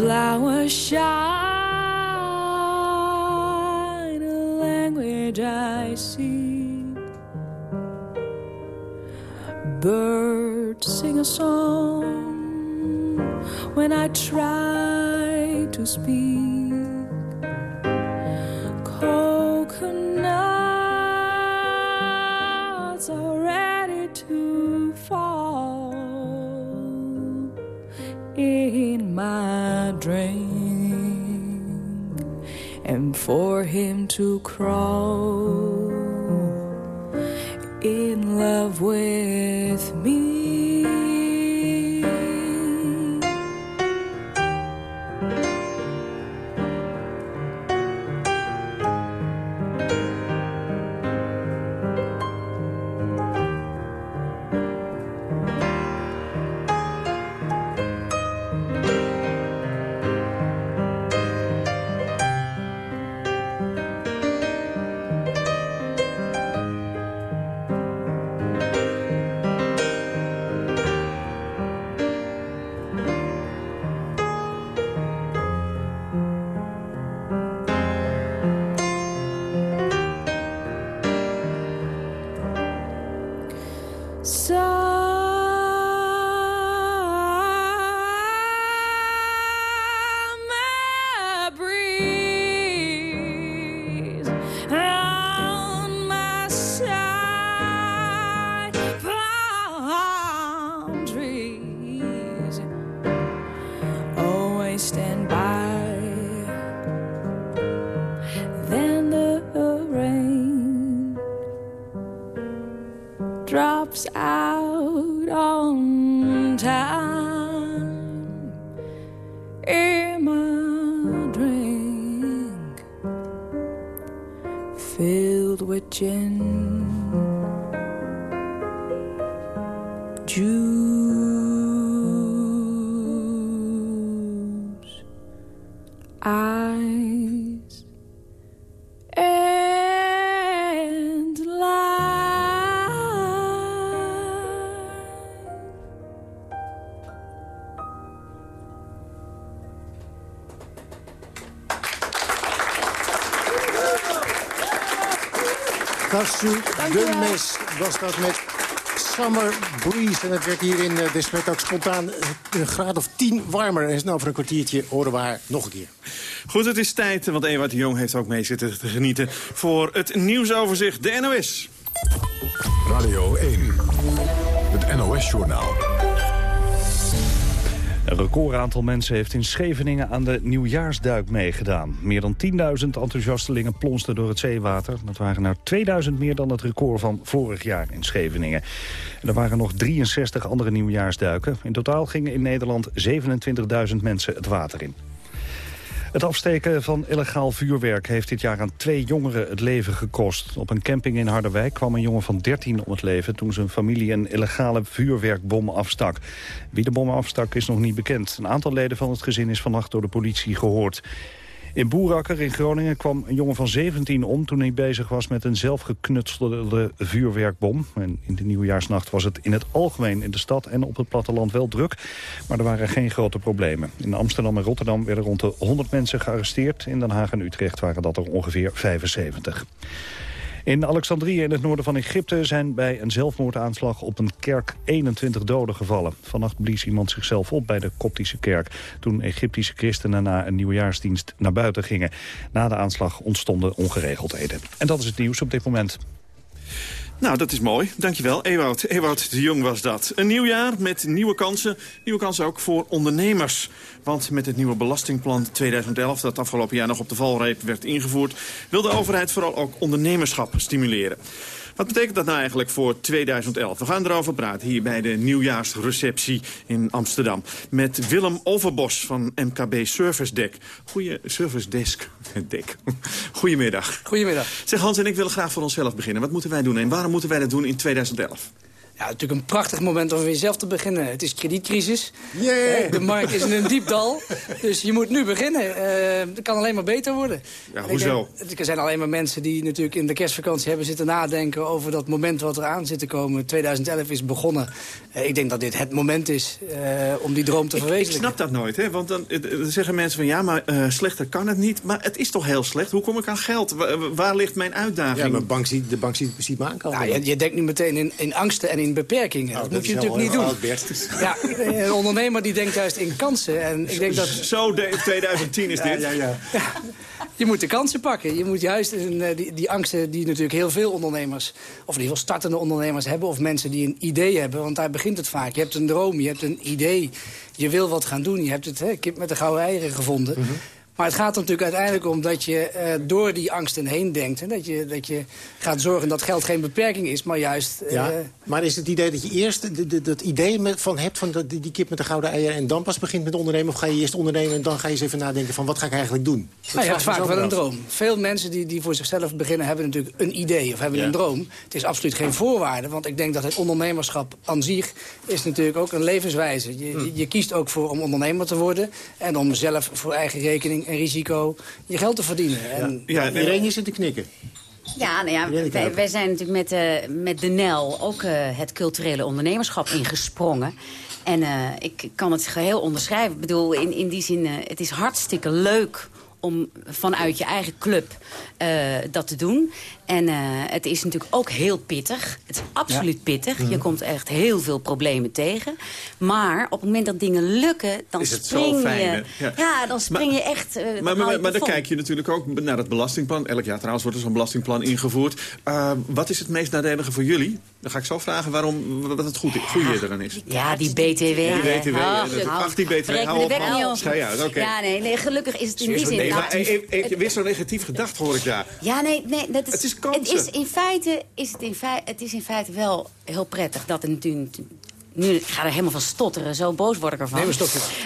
Flowers shine, a language I see. Birds sing a song when I try to speak. Drink, and for him to crawl drops out on time in my drink filled with gin was dat met Summer Breeze. En het werd hier in uh, ook spontaan eh, een graad of 10 warmer. En snel over een kwartiertje horen we haar nog een keer. Goed, het is tijd, want Ewout de Jong heeft ook mee zitten te genieten... voor het nieuwsoverzicht, de NOS. Radio 1, het NOS-journaal. Een recordaantal mensen heeft in Scheveningen aan de nieuwjaarsduik meegedaan. Meer dan 10.000 enthousiastelingen plonsten door het zeewater. Dat waren nou 2000 meer dan het record van vorig jaar in Scheveningen. En er waren nog 63 andere nieuwjaarsduiken. In totaal gingen in Nederland 27.000 mensen het water in. Het afsteken van illegaal vuurwerk heeft dit jaar aan twee jongeren het leven gekost. Op een camping in Harderwijk kwam een jongen van 13 om het leven... toen zijn familie een illegale vuurwerkbom afstak. Wie de bom afstak is nog niet bekend. Een aantal leden van het gezin is vannacht door de politie gehoord. In Boerakker in Groningen kwam een jongen van 17 om... toen hij bezig was met een zelfgeknutselde vuurwerkbom. En in de nieuwjaarsnacht was het in het algemeen in de stad en op het platteland wel druk. Maar er waren geen grote problemen. In Amsterdam en Rotterdam werden rond de 100 mensen gearresteerd. In Den Haag en Utrecht waren dat er ongeveer 75. In Alexandrië in het noorden van Egypte zijn bij een zelfmoordaanslag op een kerk 21 doden gevallen. Vannacht blies iemand zichzelf op bij de koptische kerk toen Egyptische christenen na een nieuwjaarsdienst naar buiten gingen. Na de aanslag ontstonden ongeregeldheden. En dat is het nieuws op dit moment. Nou, dat is mooi. Dankjewel, Ewout. Ewout de Jong was dat. Een nieuw jaar met nieuwe kansen. Nieuwe kansen ook voor ondernemers. Want met het nieuwe belastingplan 2011... dat afgelopen jaar nog op de valreep werd ingevoerd... wil de overheid vooral ook ondernemerschap stimuleren. Wat betekent dat nou eigenlijk voor 2011? We gaan erover praten hier bij de nieuwjaarsreceptie in Amsterdam. Met Willem Overbos van MKB Service Deck. Goeie Service Desk. *laughs* Deck. Goedemiddag. Goedemiddag. Zeg Hans en ik willen graag voor onszelf beginnen. Wat moeten wij doen en waarom moeten wij dat doen in 2011? Ja, natuurlijk een prachtig moment om weer zelf te beginnen. Het is kredietcrisis. Yeah. De markt is in een diep dal. Dus je moet nu beginnen. Uh, het kan alleen maar beter worden. Ja, hoezo? Denk, er zijn alleen maar mensen die natuurlijk in de kerstvakantie hebben zitten nadenken... over dat moment wat eraan zit te komen. 2011 is begonnen. Uh, ik denk dat dit het moment is uh, om die droom te ik, verwezenlijken. Ik snap dat nooit, hè? want dan, dan zeggen mensen van... ja, maar slechter kan het niet. Maar het is toch heel slecht? Hoe kom ik aan geld? Waar, waar ligt mijn uitdaging? Ja, maar bank ziet, de bank ziet, ziet me aankomen. Nou, je, je denkt nu meteen in, in angsten en in beperkingen. Oh, dat, moet je natuurlijk niet doen. *laughs* Ja, een ondernemer die denkt juist in kansen. En ik denk dat... Zo, 2010 is dit. Ja, ja, ja. ja, je moet de kansen pakken. Je moet juist in, die, die angsten die natuurlijk heel veel ondernemers... of in ieder geval startende ondernemers hebben... of mensen die een idee hebben, want daar begint het vaak. Je hebt een droom, je hebt een idee, je wil wat gaan doen. Je hebt het hè, kip met de gouden eieren gevonden... Mm -hmm. Maar het gaat er natuurlijk uiteindelijk om dat je uh, door die angsten heen denkt. En dat je, dat je gaat zorgen dat geld geen beperking is, maar juist... Uh, ja, maar is het idee dat je eerst dat idee van hebt... van die, die kip met de gouden eieren en dan pas begint met ondernemen? Of ga je eerst ondernemen en dan ga je eens even nadenken van wat ga ik eigenlijk doen? Dat nou, je hebt vaak wel een droom. Veel mensen die, die voor zichzelf beginnen hebben natuurlijk een idee of hebben ja. een droom. Het is absoluut geen voorwaarde, want ik denk dat het ondernemerschap aan zich... is natuurlijk ook een levenswijze. Je, hm. je kiest ook voor om ondernemer te worden en om zelf voor eigen rekening en risico je geld te verdienen. En, ja, ja Irene zit te knikken. Ja, nou ja wij, wij, zijn natuurlijk met, uh, met de NEL ook uh, het culturele ondernemerschap ingesprongen. En uh, ik kan het geheel onderschrijven. Ik bedoel, in, in die zin, het is hartstikke leuk om vanuit je eigen club uh, dat te doen. En uh, het is natuurlijk ook heel pittig. Het is absoluut ja. pittig. Je komt echt heel veel problemen tegen. Maar op het moment dat dingen lukken, dan is het spring zo fijn, je... Ja. ja. dan spring je echt... Uh, maar maar, maar, maar dan kijk je natuurlijk ook naar het belastingplan. Elk jaar trouwens wordt er zo'n belastingplan ingevoerd. wat is het meest nadelige voor jullie? Dan ga ik zo vragen waarom, wat het goed, goede er dan is. Ja, die BTW. Die BTW. Ach, die BTW. Hou op, Schij uit. Ja, nee, nee, gelukkig is het in die zin... Nee, maar je weer zo negatief gedacht, hoor ik daar. Ja, nee, nee dat is, het is kansen. Het is in feite, is het, in feite, het is in feite wel heel prettig dat het natuurlijk... Nu ik ga er helemaal van stotteren, zo boos word ik ervan. Nee,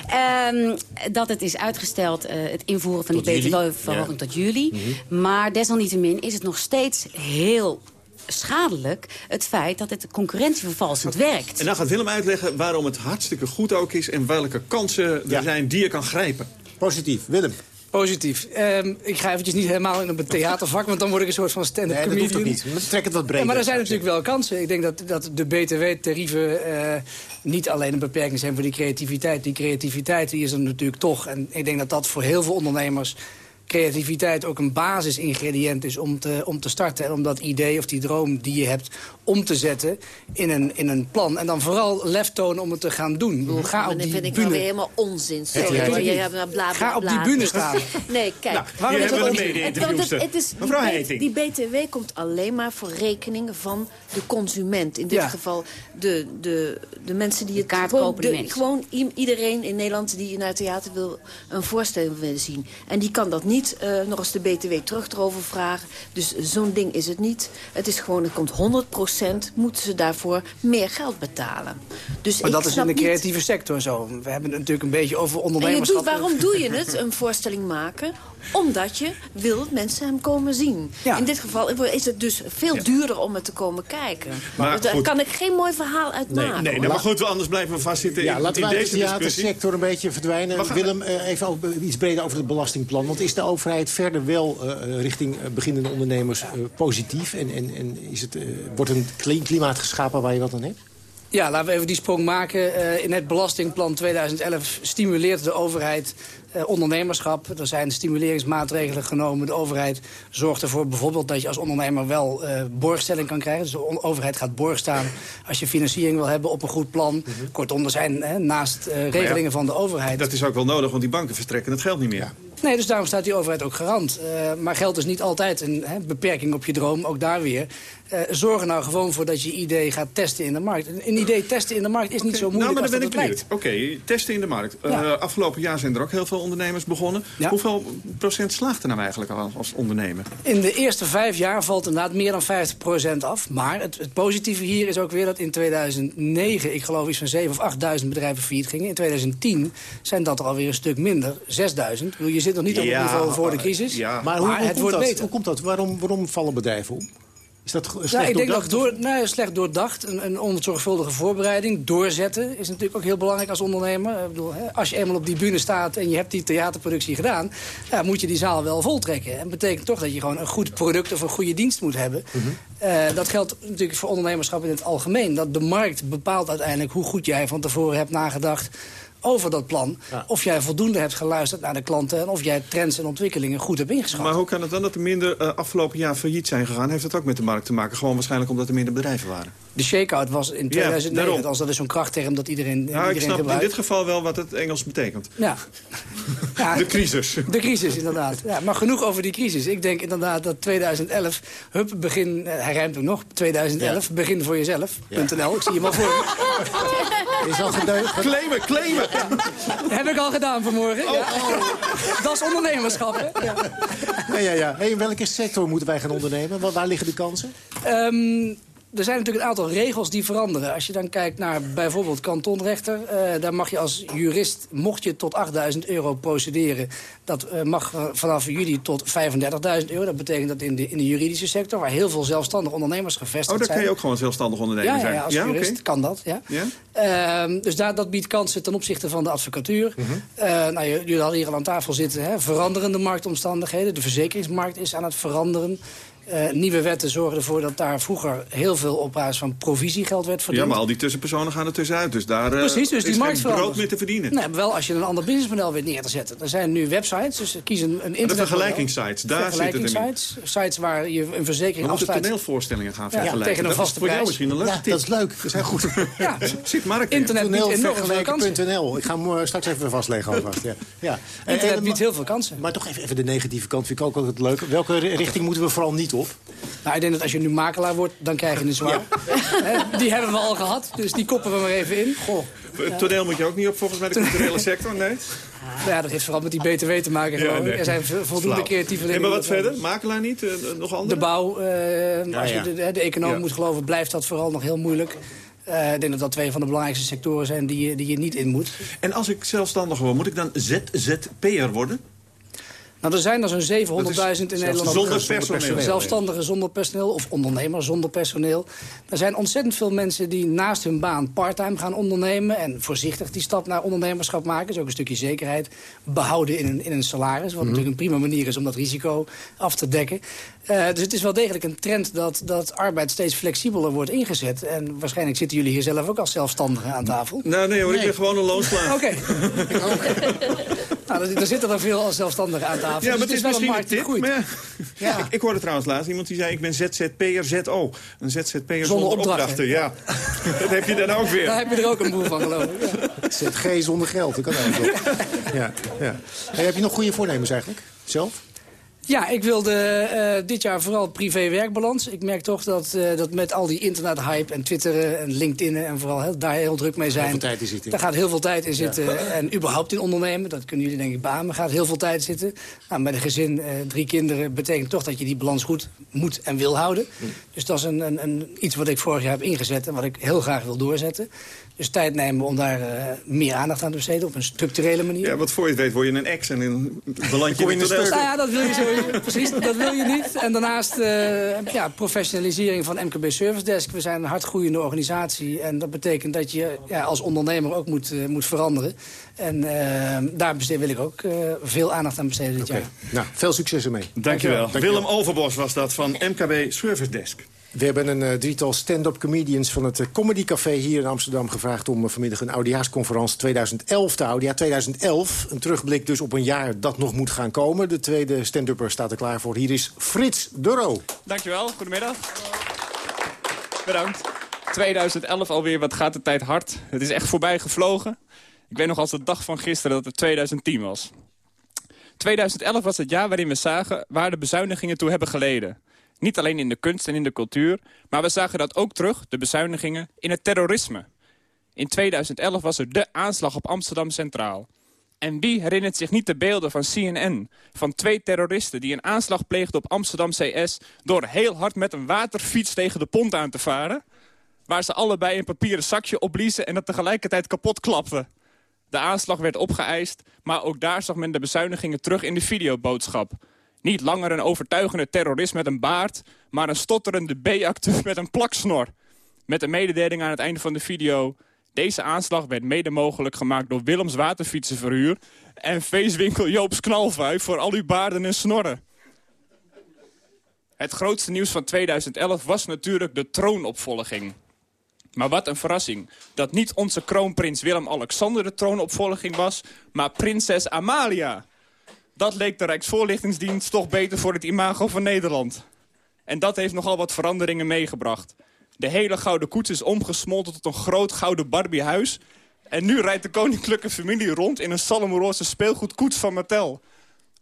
maar um, dat het is uitgesteld, uh, het invoeren van tot die btw-verhoging ja. tot juli. Mm -hmm. Maar desalniettemin is het nog steeds heel schadelijk het feit dat het concurrentievervalsend werkt. En dan gaat Willem uitleggen waarom het hartstikke goed ook is... en welke kansen er ja. zijn die je kan grijpen. Positief. Willem. Positief. Um, ik ga eventjes niet helemaal in een theatervak, want dan word ik een soort van stand-up nee, comedian. dat hoeft niet. Trek het wat breder. Ja, maar er zijn natuurlijk wel kansen. Ik denk dat, dat de btw-tarieven uh, niet alleen een beperking zijn voor die creativiteit. Die creativiteit die is er natuurlijk toch. En ik denk dat dat voor heel veel ondernemers creativiteit ook een basisingrediënt is om te, om te starten. En om dat idee of die droom die je hebt om te zetten in een, in een plan. En dan vooral lef tonen om het te gaan doen. Ik bedoel, ga Maar op dat die vind ik nou weer helemaal onzin. Sorry, Ja, hoor. ja. Je hebt bla, bla, Ga op die bühne staan. *laughs* Nee, kijk. Nou, waarom is dat onzin? Het, het is, Mevrouw die, Heiting. die BTW komt alleen maar voor rekening van de consument. In dit Ja. geval de, de, de mensen die het... kaartkopende gewoon, de- gewoon iedereen in Nederland die naar het theater wil... een voorstelling willen zien. En die kan dat niet eh, nog eens de BTW terug erover vragen. Dus zo'n ding is het niet. Het is gewoon, het komt 100% moeten ze daarvoor meer geld betalen. Dus Maar ik dat is in de niet- creatieve sector zo. We hebben het natuurlijk een beetje over en je doet, ondernemerschap. waarom doe je het, een voorstelling maken? Omdat je wil dat mensen hem komen zien. Ja. In dit geval is het dus veel duurder om het te komen kijken. Maar Dus daar goed. kan ik geen mooi verhaal uit Nee, maken. nee, nou, maar goed, anders blijven we vastzitten Ja, in, laten in we uit de theatersector een beetje verdwijnen. We gaan- Willem, eh, even ook iets breder over het belastingplan. Want is de overheid verder wel eh, richting eh, beginnende ondernemers eh, positief? En, en, en is het, wordt een kli- klimaat geschapen waar je wat aan hebt? Ja, laten we even die sprong maken. Eh, in het belastingplan 2011 stimuleert de overheid ondernemerschap. Er zijn stimuleringsmaatregelen genomen. De overheid zorgt ervoor bijvoorbeeld dat je als ondernemer wel eh, borgstelling kan krijgen. Dus de overheid gaat borg staan als je financiering wil hebben op een goed plan. Kortom, er zijn hè, naast eh, regelingen van de overheid... Dat is ook wel nodig, want die banken verstrekken het geld niet meer. Nee, dus daarom staat die overheid ook garant. Eh, maar geld is niet altijd een hè, beperking op je droom, ook daar weer. Eh, zorg er nou gewoon voor dat je idee gaat testen in de markt. Een, idee testen in de markt is niet zo nou, moeilijk maar dan ben ik benieuwd. lijkt. Oké, testen in de markt. Eh, afgelopen jaar zijn er ook heel veel ondernemers begonnen. Ja. Hoeveel procent slaagt er nou eigenlijk al als ondernemer? In de eerste vijf jaar valt inderdaad meer dan 50% af. Maar het, het positieve hier is ook weer dat in 2009... ik geloof iets van 7.000 of 8.000 bedrijven failliet gingen. In 2010 zijn dat er alweer een stuk minder, 6.000. Ik bedoel, Je zit nog niet op Ja, het niveau voor de crisis. ja. Maar, hoe, hoe het komt wordt dat? beter. Hoe komt dat? Waarom, waarom vallen bedrijven om? Is dat slecht Nou, ik denk dat doordacht? door, nee, slecht doordacht, een, een onzorgvuldige voorbereiding, doorzetten... is natuurlijk ook heel belangrijk als ondernemer. Ik bedoel, hè, als je eenmaal op die bühne staat en je hebt die theaterproductie gedaan... Ja, moet je die zaal wel voltrekken. En dat betekent toch dat je gewoon een goed product of een goede dienst moet hebben. Mhm. Eh, dat geldt natuurlijk voor ondernemerschap in het algemeen. Dat de markt bepaalt uiteindelijk hoe goed jij van tevoren hebt nagedacht over dat plan. Ja. Of jij voldoende hebt geluisterd naar de klanten... en of jij trends en ontwikkelingen goed hebt ingeschat. Maar hoe kan het dan dat er minder eh, afgelopen jaar failliet zijn gegaan? Heeft dat ook met de markt te maken? Gewoon waarschijnlijk omdat er minder bedrijven waren. De shakeout was in 2009, daarom. althans dat is zo'n krachtterm dat iedereen, Ja, iedereen ik snap in dit geval wel wat het Engels betekent. Ja. *laughs* ja. De crisis. De crisis, inderdaad. Ja, maar genoeg over die crisis. Ik denk inderdaad dat 2011, hup, begin, eh, hij rijmt ook nog, 2011, begin voor jezelf.nl. Ik zie hem al voor. *laughs* Is al gedeugd? Claimen, claimen! *laughs* Heb ik al gedaan vanmorgen. Ja. Dat is ondernemerschap, hè? Ja. Ja, ja, ja. Hey, in welke sector moeten wij gaan ondernemen? Waar, waar liggen de kansen? Ehm, er zijn natuurlijk een aantal regels die veranderen. Als je dan kijkt naar bijvoorbeeld kantonrechter... eh, daar mag je als jurist, mocht je tot 8000 euro procederen... dat eh, mag vanaf juli tot 35.000 euro. Dat betekent dat in de, in de juridische sector... waar heel veel zelfstandige ondernemers gevestigd Oh, daar zijn... kan je ook gewoon zelfstandig ondernemer ja, ja, zijn. ja, als jurist kan dat. Ja. Ja? Ehm, dus daar, dat biedt kansen ten opzichte van de advocatuur. Mhm. Eh, nou, jullie hadden hier al aan tafel zitten. Hè? Veranderende marktomstandigheden. De verzekeringsmarkt is aan het veranderen. Eh, nieuwe wetten zorgen ervoor dat daar vroeger heel veel op basis van provisiegeld werd verdiend. Ja, maar al die tussenpersonen gaan er tussenuit. Dus daar eh, Precies, dus die is markt geen brood meer te verdienen. Nee, wel als je een ander businessmodel weet neer te zetten. Er zijn nu websites, dus kies een, een internet. vergelijkingssites, daar zit het in. Vergelijkingssites, sites waar je een verzekering We moeten afsluit. toneelvoorstellingen gaan Ja, vergelijken. tegen een dat vaste is voor jou misschien een leuke Ja, tip. dat is leuk. Dat is heel goed. *laughs* Ja, Zit Mark weer. internet biedt enorm veel kansen. Toneelvergelijken.nl. Ik ga hem eh, straks even vastleggen alvast. Ja. Ja. En- Internet en- biedt heel veel kansen. Maar toch even, even de negatieve kant vind ik ook altijd leuk. Welke richting moeten we vooral niet op? Nou, ik denk dat als je nu makelaar wordt, dan krijg je het zwaar. Hè, die hebben we al gehad, dus die koppen we maar even in. Goh. Het toneel moet je ook niet op volgens mij de culturele sector, nee? Ja, dat heeft vooral met die BTW te maken. geloof ik. nee. Er zijn vo- voldoende creatieve Nee, dingen. maar wat verder? Makelaar niet? Eh, nog De andere? bouw, eh, als je ja. de, de, de econoom Ja. moet geloven, blijft dat vooral nog heel moeilijk. Eh, ik denk dat dat twee van de belangrijkste sectoren zijn die je, die je niet in moet. En als ik zelfstandig word, moet ik dan ZZP'er worden? Nou, er zijn er zo'n 700.000 in Nederland. Zonder personeel. Zelfstandigen zonder personeel of ondernemers zonder personeel. Er zijn ontzettend veel mensen die naast hun baan parttime gaan ondernemen... en voorzichtig die stap naar ondernemerschap maken. Dus ook een stukje zekerheid behouden in een, in een salaris. Wat natuurlijk een prima manier is om dat risico af te dekken. Eh, dus het is wel degelijk een trend dat, dat arbeid steeds flexibeler wordt ingezet. En waarschijnlijk zitten jullie hier zelf ook als zelfstandigen aan tafel. Nou, nee hoor, ik ben gewoon een loonslaaf. Oké. *laughs* *laughs* *laughs* nou, er, er zitten er veel als zelfstandigen aan tafel. Ja, dus het is wel een misschien een tip. Maar ja. ik, *laughs* ik hoorde trouwens laatst iemand die zei... ik ben ZZP'er ZO. Een ZZP'er zonder, Zonder opdrachten. opdrachten. Ja. *laughs* dat heb je dan ook weer. Daar heb je er ook een boel van, geloof ik. Ja. *laughs* ZG zonder geld, dat kan ook. ja, ja. Hey, heb je nog goede voornemens eigenlijk? Zelf? Ja, ik wilde eh, dit jaar vooral privé-werkbalans. Ik merk toch dat, eh, dat met al die internethype en twitteren en LinkedIn... en vooral heel, daar heel druk mee zijn. Heel veel tijd in zitten. Daar gaat heel veel tijd in zitten. En überhaupt in ondernemen, dat kunnen jullie denk ik beamen, gaat heel veel tijd zitten. Nou, met een gezin, eh, drie kinderen, betekent toch dat je die balans goed moet en wil houden. Dus dat is een, een, een, iets wat ik vorig jaar heb ingezet en wat ik heel graag wil doorzetten. Dus tijd nemen om daar eh, meer aandacht aan te besteden op een structurele manier. Ja, wat voor je het weet word je een ex en een beland je Kom je in de toneel. Nou ja, dat wil je zo, precies, dat wil je niet. En daarnaast eh, ja, professionalisering van MKB Service Desk. We zijn een hardgroeiende organisatie. En dat betekent dat je ja, als ondernemer ook moet, eh, moet veranderen. En eh, daar wil ik ook eh, veel aandacht aan besteden dit jaar. Nou, veel succes ermee. Dankjewel. Willem Overbos was dat van MKB Service Desk. We hebben een eh, drietal stand-up comedians van het eh, Comedy Café hier in Amsterdam gevraagd... om eh, vanmiddag een oudejaarsconferentie 2011 te houden. Ja, 2011. Een terugblik dus op een jaar dat nog moet gaan komen. De tweede stand-upper staat er klaar voor. Hier is Frits Durro. Dankjewel, goedemiddag. Bedankt. 2011 alweer, wat gaat de tijd hard. Het is echt voorbij gevlogen. Ik weet nog als de dag van gisteren dat het 2010 was. 2011 was het jaar waarin we zagen waar de bezuinigingen toe hebben geleden. Niet alleen in de kunst en in de cultuur, maar we zagen dat ook terug, de bezuinigingen, in het terrorisme. In 2011 was er de aanslag op Amsterdam Centraal. En wie herinnert zich niet de beelden van CNN... van twee terroristen die een aanslag pleegden op Amsterdam CS... door heel hard met een waterfiets tegen de pont aan te varen... waar ze allebei een papieren zakje opbliezen en dat tegelijkertijd kapot klapte. De aanslag werd opgeëist, maar ook daar zag men de bezuinigingen terug in de videoboodschap. Niet langer een overtuigende terrorist met een baard... maar een stotterende B-acteur *laughs* met een plaksnor. Met een mededeling aan het einde van de video... Deze aanslag werd mede mogelijk gemaakt door Willems Waterfietsenverhuur... en feestwinkel Joop's Knalvuif voor al uw baarden en snorren. Het grootste nieuws van 2011 was natuurlijk de troonopvolging. Maar wat een verrassing. Dat niet onze kroonprins Willem-Alexander de troonopvolging was... maar prinses Amalia. Dat leek de Rijksvoorlichtingsdienst toch beter voor het imago van Nederland. En dat heeft nogal wat veranderingen meegebracht. De hele gouden koets is omgesmolten tot een groot gouden Barbiehuis... en nu rijdt de koninklijke familie rond in een salomroze speelgoedkoets van Mattel.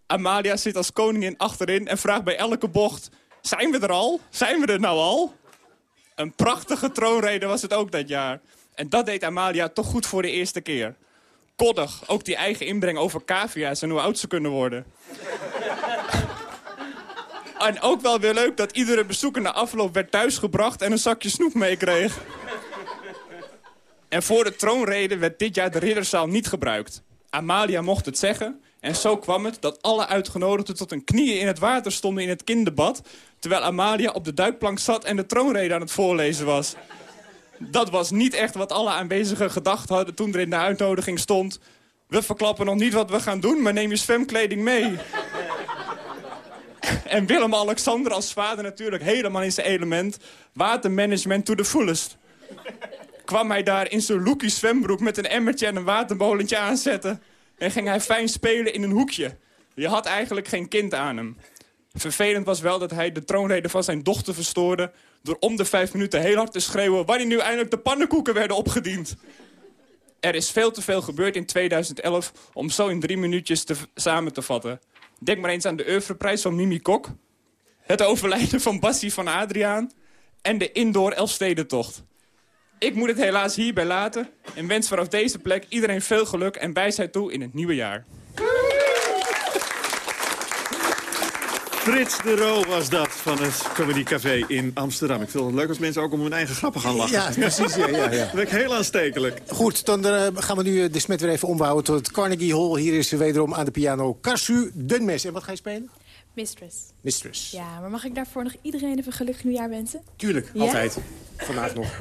Amalia zit als koningin achterin en vraagt bij elke bocht... Zijn we er al? Zijn we er nou al? Een prachtige troonrede was het ook dat jaar. En dat deed Amalia toch goed voor de eerste keer. Ook die eigen inbreng over cavia's en hoe oud ze kunnen worden. *laughs* en ook wel weer leuk dat iedere bezoeker na afloop werd thuisgebracht en een zakje snoep meekreeg. En voor de troonrede werd dit jaar de ridderzaal niet gebruikt. Amalia mocht het zeggen en zo kwam het dat alle uitgenodigden tot hun knieën in het water stonden in het kinderbad... terwijl Amalia op de duikplank zat en de troonrede aan het voorlezen was. Dat was niet echt wat alle aanwezigen gedacht hadden toen er in de uitnodiging stond... We verklappen nog niet wat we gaan doen, maar neem je zwemkleding mee. *laughs* en Willem-Alexander als vader natuurlijk helemaal in zijn element. Watermanagement to the fullest. Kwam hij daar in zijn lookie zwembroek met een emmertje en een waterbolentje aanzetten... en ging hij fijn spelen in een hoekje. Je had eigenlijk geen kind aan hem. Vervelend was wel dat hij de troonrede van zijn dochter verstoorde... door om de vijf minuten heel hard te schreeuwen... wanneer nu eindelijk de pannenkoeken werden opgediend. Er is veel te veel gebeurd in 2011 om zo in drie minuutjes te, samen te vatten. Denk maar eens aan de oeuvreprijs van Mimi Kok... het overlijden van Bassie van Adriaan... en de indoor Elfstedentocht. Ik moet het helaas hierbij laten... en wens vanaf deze plek iedereen veel geluk en wijsheid toe in het nieuwe jaar. Frits de Roo was dat van het Comedy Café in Amsterdam. Ik vind het leuk als mensen ook om hun eigen grappen gaan lachen. Ja, precies. Ja, ja, ja. *laughs* Dat ik heel aanstekelijk. Goed, dan eh, gaan we nu eh, de smet weer even ombouwen tot het Carnegie Hall. Hier is wederom aan de piano Karsu Dunmes. En wat ga je spelen? Mistress. Mistress. Ja, maar mag ik daarvoor nog iedereen even gelukkig nieuwjaar wensen? Tuurlijk, Ja? altijd. Vandaag nog.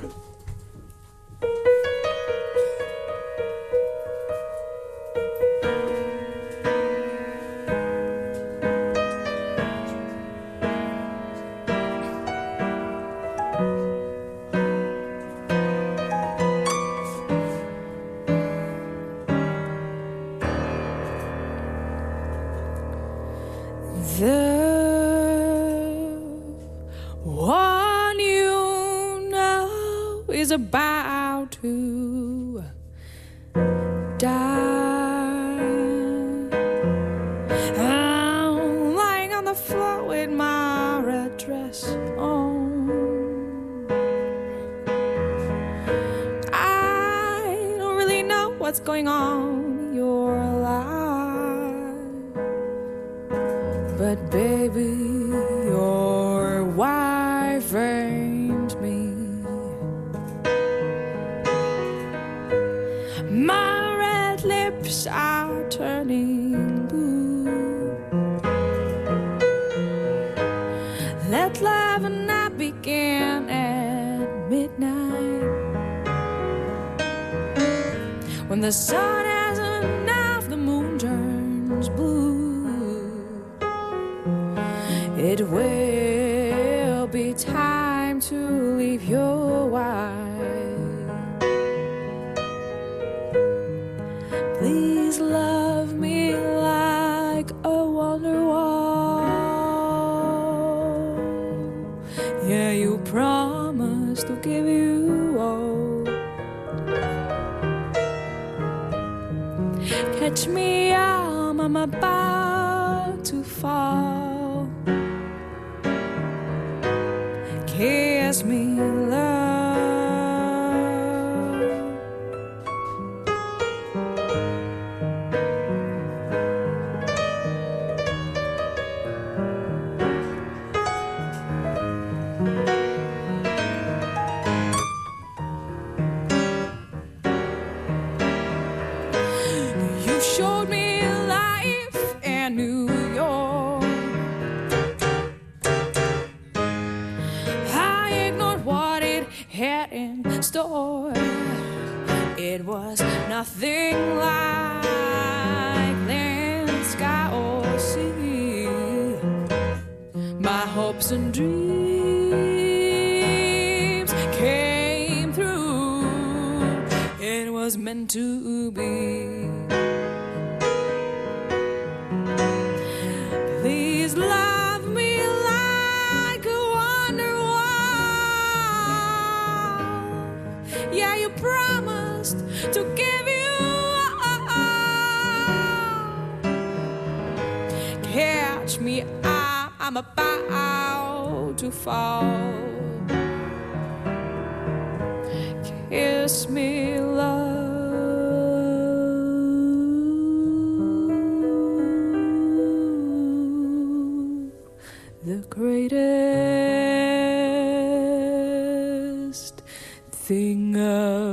Thing of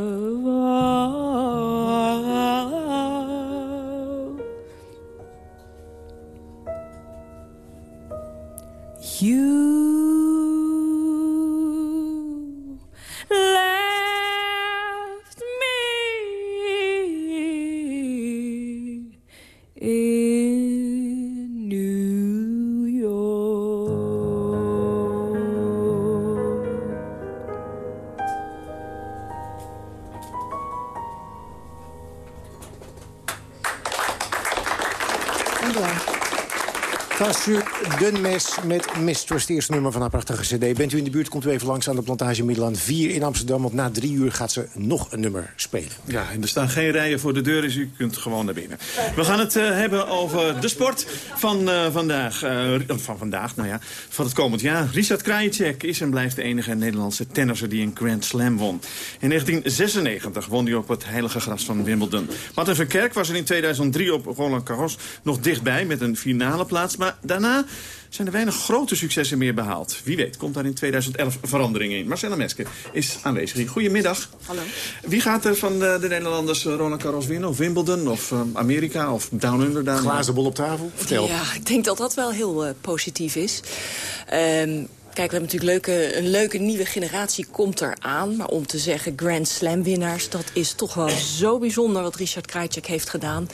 Tassu Dunmes met Mistress, het eerste nummer van haar prachtige cd. Bent u in de buurt, komt u even langs aan de plantage Middelaan 4 in Amsterdam. Want na drie uur gaat ze nog een nummer spelen. Ja, en er staan geen rijen voor de deur, dus u kunt gewoon naar binnen. We gaan het eh, hebben over de sport van eh, vandaag. eh, van vandaag, nou ja, van het komend jaar. Richard Krajicek is en blijft de enige Nederlandse tennisser die een Grand Slam won. In 1996 won hij op het heilige gras van Wimbledon. Martin van Kerk was er in 2003 op Roland Garros nog dichtbij met een finale plaats. Maar daarna zijn er weinig grote successen meer behaald. Wie weet komt daar in 2011 verandering in. Marcella Meske is aanwezig hier. Goedemiddag. Hallo. Wie gaat er van de, de Nederlanders eh, Roland Garros winnen? Of Wimbledon? Of eh, Amerika? Of Down Under? Down Glazen bol op tafel? Vertel. Ja, ik denk dat dat wel heel eh, positief is. Ehm, Kijk, we hebben natuurlijk leuke, een leuke nieuwe generatie komt eraan. Maar om te zeggen Grand Slam winnaars, dat is toch wel zo bijzonder wat Richard Krajicek heeft gedaan.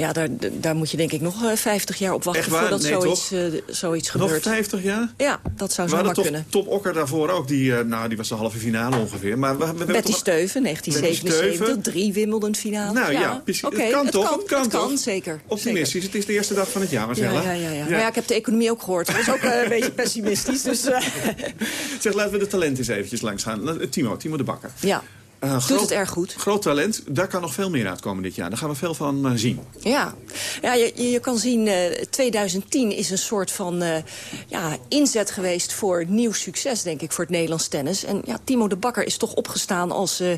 Ja, daar, daar moet je denk ik nog eh, 50 jaar op wachten voordat Nee, zoiets, eh, zoiets Nog gebeurt. 50 jaar? Ja, dat zou zomaar kunnen. Top Okker daarvoor ook. Die, eh, nou, die was de halve finale ongeveer. Maar we, we Betty Steuven, Betty 1977, Steuven. drie Wimbledon finales. Nou ja, precies. Oké, het kan het toch? Kan, het kan, het kan, toch? zeker. Optimistisch. Het is de eerste dag van het jaar, Ja, Marcella. ja, ja, ja. Maar ja, ik heb de economie ook gehoord. Dat is ook eh, een beetje pessimistisch. Dus, eh, *laughs* Zeg, laten we de talent eens eventjes langs gaan. Eh, Timo, Timo de Bakker. ja. Eh, Doet groot- het erg goed. Groot talent, daar kan nog veel meer uitkomen dit jaar. Daar gaan we veel van eh, zien. Ja, ja je, je- kan zien, eh 2010 is een soort van eh, ja, inzet geweest voor nieuw succes, denk ik, voor het Nederlands tennis. En ja, Timo de Bakker is toch opgestaan als eh,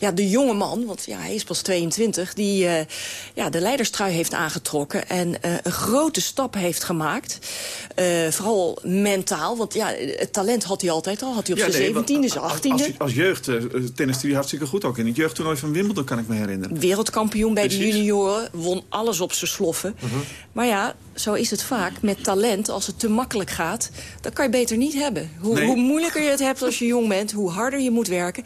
ja, de jonge man, want ja, hij is pas 22, die eh, ja, de leiderstrui heeft aangetrokken en eh, een grote stap heeft gemaakt. Eh, vooral mentaal, want ja, het talent had hij altijd al, had hij op Ja, zijn nee, want 17e, zijn als- 18e. Als, als jeugd uh, tennis hartstikke goed ook. In het jeugdtoernooi van Wimbledon kan ik me herinneren. Wereldkampioen bij de junioren, won alles op zijn sloffen. Maar ja, zo is het vaak met talent. Als het te makkelijk gaat, dan kan je beter niet hebben. Hoe, Nee. hoe moeilijker je het hebt als je jong bent, hoe harder je moet werken.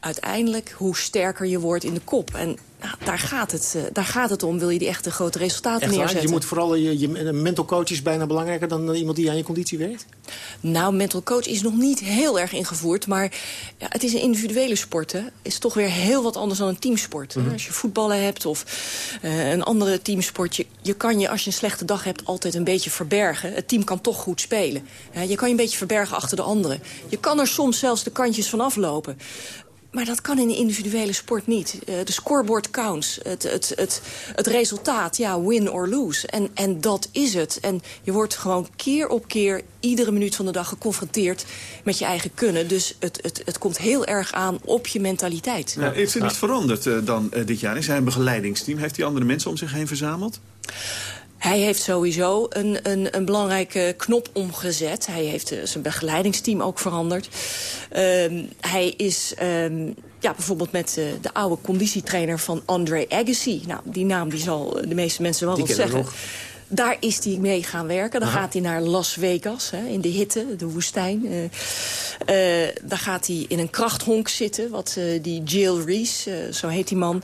Uiteindelijk, hoe sterker je wordt in de kop. En nou, daar, gaat het, eh, daar gaat het om, wil je die echte grote resultaten Echt neerzetten. Je moet vooral je, je een mental coach is bijna belangrijker dan iemand die aan je conditie werkt? Nou, mental coach is nog niet heel erg ingevoerd. Maar ja, het is een individuele sport. Hè. is toch weer heel wat anders dan een teamsport. Mhm. Als je voetballen hebt of eh, een andere teamsport... Je, je kan je, als je een slechte dag hebt, altijd een beetje verbergen. Het team kan toch goed spelen. Ja, je kan je een beetje verbergen achter de anderen. Je kan er soms zelfs de kantjes van aflopen. Maar dat kan in een individuele sport niet. Eh, de scoreboard counts. Het, het, het, het resultaat, ja, win or lose. En, en dat is het. En je wordt gewoon keer op keer, iedere minuut van de dag geconfronteerd met je eigen kunnen. Dus het, het, het komt heel erg aan op je mentaliteit. Nou, is er niet veranderd eh, dan eh, dit jaar? Is hij een begeleidingsteam? Heeft hij andere mensen om zich heen verzameld? Hij heeft sowieso een, een, een belangrijke knop omgezet. Hij heeft eh, zijn begeleidingsteam ook veranderd. Ehm, hij is ehm, ja, bijvoorbeeld met eh, de oude conditietrainer van Andre Agassi. Nou, die naam die zal de meeste mensen wel Die wat zeggen. Daar is hij mee gaan werken. Dan Aha. gaat hij naar Las Vegas, hè, in de hitte, de woestijn. Eh, eh, daar gaat hij in een krachthonk zitten, wat eh, die Jill Reese, zo heet die man,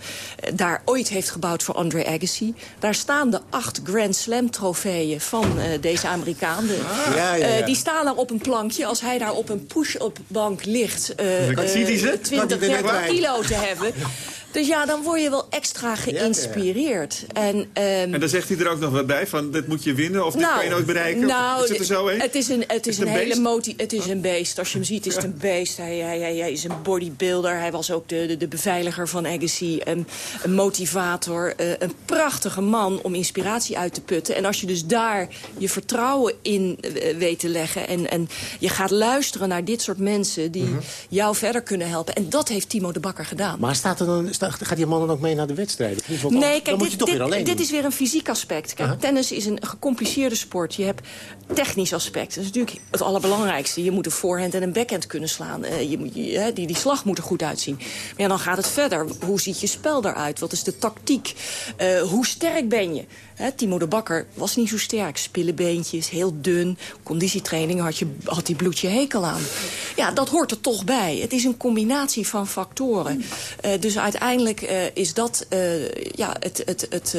daar ooit heeft gebouwd voor Andre Agassi. Daar staan de acht Grand Slam trofeeën van deze Amerikaan. De- Ja, ja, ja. die staan daar op een plankje. Als hij daar op een push-up bank ligt, Kan 20, die er net 30 bij? kilo te hebben. *laughs* Dus ja, dan word je wel extra geïnspireerd. En, ehm, En dan zegt hij er ook nog wat bij van dit moet je winnen of dit kan je nooit bereiken. Nou, of, zit er zo in? het is een, het is het een, een hele beest? moti het is een beest. Als je hem ziet, is het een beest. Hij, hij, hij, hij is een bodybuilder. Hij was ook de, de, de beveiliger van Agassi. Een, een motivator. eh, een prachtige man om inspiratie uit te putten. En als je dus daar je vertrouwen in eh, weet te leggen... En, en je gaat luisteren naar dit soort mensen die Mhm. jou verder kunnen helpen. En dat heeft Timo de Bakker gedaan. Maar staat er dan, gaat die man dan ook mee naar de wedstrijden? Dan- Nee, dan kijk, moet dit, je toch dit, weer alleen dit doen. is weer een fysiek aspect. Kijk, Aha. tennis is een gecompliceerde sport. Je hebt technisch aspect. Dat is natuurlijk het allerbelangrijkste. Je moet een voorhand en een backhand kunnen slaan. Eh, je, moet- je, die, die slag moet er goed uitzien. Maar ja, dan gaat het verder. Hoe ziet je spel eruit? Wat is de tactiek? Eh, hoe sterk ben je? Hè, Timo de Bakker was niet zo sterk. Spillebeentjes, heel dun. Conditietraining had, je, had hij bloedje hekel aan. Ja, dat hoort er toch bij. Het is een combinatie van factoren. Eh, dus uiteindelijk eh, is dat eh, ja, het, het, het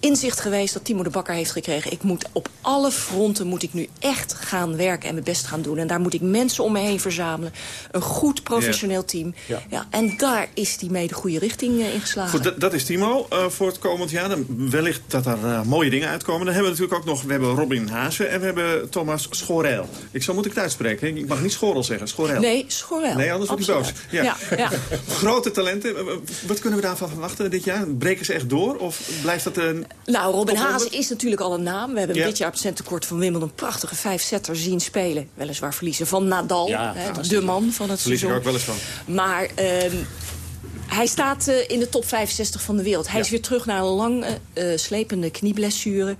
inzicht geweest dat Timo de Bakker heeft gekregen. Ik moet op alle fronten moet ik nu echt gaan werken en mijn best gaan doen. En daar moet ik mensen om me heen verzamelen. Een goed professioneel team. Ja. Ja, en daar is hij mee de goede richting ingeslagen. Goed, dat, is Timo voor het komend jaar. Dan wellicht dat er eh, mooie dingen uitkomen. Dan hebben we natuurlijk ook nog... We hebben Robin Haase en we hebben Thomas Schorel. Ik, zo moet ik het uitspreken. Ik mag niet Schorel zeggen. Schorel. Nee, Schorel. Nee, anders wordt hij boos. Ja, ja. *laughs* Grote talenten. Eh, Wat kunnen we daarvan verwachten dit jaar? Breken ze echt door? Of blijft dat een... Nou, Robin Haase is natuurlijk al een naam. We hebben Ja. dit jaar op het centenkort van Wimbledon... een prachtige vijfzetter zien spelen. Weliswaar verliezen van Nadal, Ja, hè, de man van het Verlies ik seizoen. ook wel eens van. Maar ehm, hij staat eh, in de top 65 van de wereld. Hij is weer terug naar een lang eh, eh, slepende knieblessure.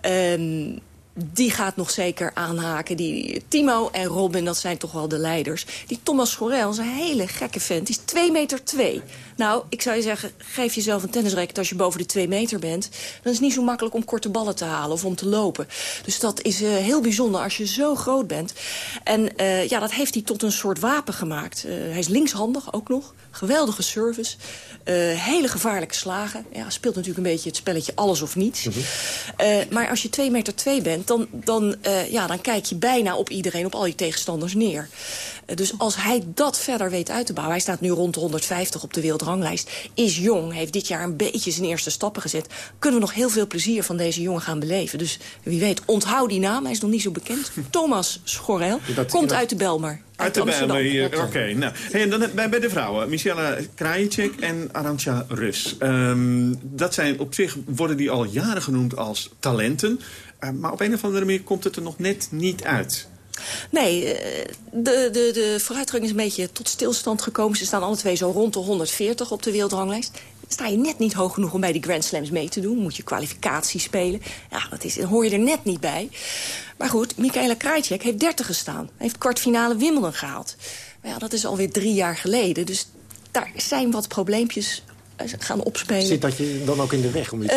Ehm, die gaat nog zeker aanhaken. Die, Timo en Robin, dat zijn toch wel de leiders. Die Thomas Schorel is een hele gekke vent. Die is 2 meter 2. Nou, ik zou je zeggen, geef jezelf een tennisracket als je boven de 2 meter bent. Dan is het niet zo makkelijk om korte ballen te halen of om te lopen. Dus dat is eh, heel bijzonder als je zo groot bent. En ja, dat heeft hij tot een soort wapen gemaakt. Hij is linkshandig ook nog. Geweldige service. Uh, hele gevaarlijke slagen. Ja, speelt natuurlijk een beetje het spelletje alles of niets. Mm maar als je 2 meter 2 bent, dan, dan, uh, ja, dan kijk je bijna op iedereen, op al je tegenstanders neer. Dus als hij dat verder weet uit te bouwen... hij staat nu rond de 150 op de wereldranglijst... is jong, heeft dit jaar een beetje zijn eerste stappen gezet... kunnen we nog heel veel plezier van deze jongen gaan beleven. Dus wie weet, onthoud die naam, hij is nog niet zo bekend. *laughs* Thomas Schorel, komt uit de Belmer. Uit de Bijlen hier, oké. nou. hey, en dan bij, bij de vrouwen, Michela Krajicek en Arantxa Rus. Um, dat zijn op zich, worden die al jaren genoemd als talenten. Uh, maar op een of andere manier komt het er nog net niet uit. Nee, de, de, de vooruitgang is een beetje tot stilstand gekomen. Ze staan alle twee zo rond de 140 op de wereldranglijst. Sta je net niet hoog genoeg om bij die Grand Slams mee te doen. Moet je kwalificatie spelen. Ja, dat is, hoor je er net niet bij. Maar goed, Michaela Krajcek heeft 30 gestaan. heeft kwartfinale Wimbledon gehaald. Maar ja, dat is alweer drie jaar geleden. Dus daar zijn wat probleempjes eh, gaan opspelen. Zit dat je dan ook in de weg? Om uh,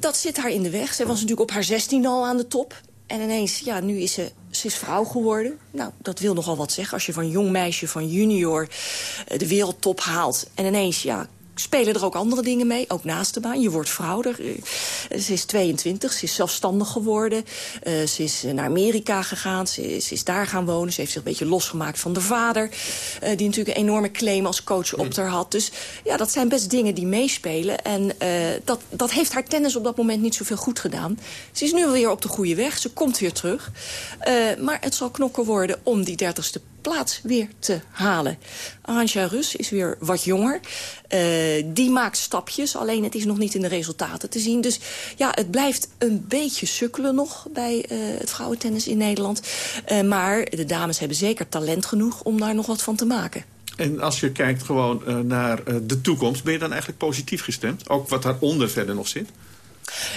dat zit haar in de weg. Zij was natuurlijk op haar 16 al aan de top. En ineens, ja, nu is ze, ze is vrouw geworden. Nou, dat wil nogal wat zeggen. Als je van jong meisje, van junior, eh, de wereldtop haalt... en ineens, ja, spelen er ook andere dingen mee, ook naast de baan. Je wordt vrouw. Eh, ze is 22, ze is zelfstandig geworden. Uh, ze is naar Amerika gegaan, ze is, daar gaan wonen. Ze heeft zich een beetje losgemaakt van de vader... Uh, die natuurlijk een enorme claim als coach op haar had. Dus ja, dat zijn best dingen die meespelen. En dat, dat heeft haar tennis op dat moment niet zoveel goed gedaan. Ze is nu weer op de goede weg, ze komt weer terug. maar het zal knokken worden om die dertigste plaats weer te halen. Arantja Rus is weer wat jonger. Uh, die maakt stapjes, alleen het is nog niet in de resultaten te zien. Dus ja, het blijft een beetje sukkelen nog bij uh, het vrouwentennis in Nederland. Uh, maar de dames hebben zeker talent genoeg om daar nog wat van te maken. En als je kijkt gewoon naar de toekomst... ben je dan eigenlijk positief gestemd? Ook wat daaronder verder nog zit?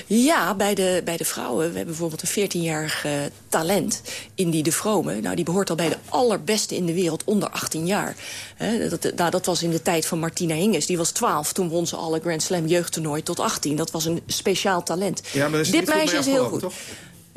Ja, bij de, bij de vrouwen. We hebben bijvoorbeeld een 14-jarig uh, talent, Indy de Vrome. Nou, die behoort al bij de allerbeste in de wereld onder 18 jaar. He, dat, nou, dat was in de tijd van Martina Hingis. Die was 12, toen won ze alle Grand Slam jeugdtoernooi tot 18. Dat was een speciaal talent. Ja, maar Dit meisje is heel goed. Toch?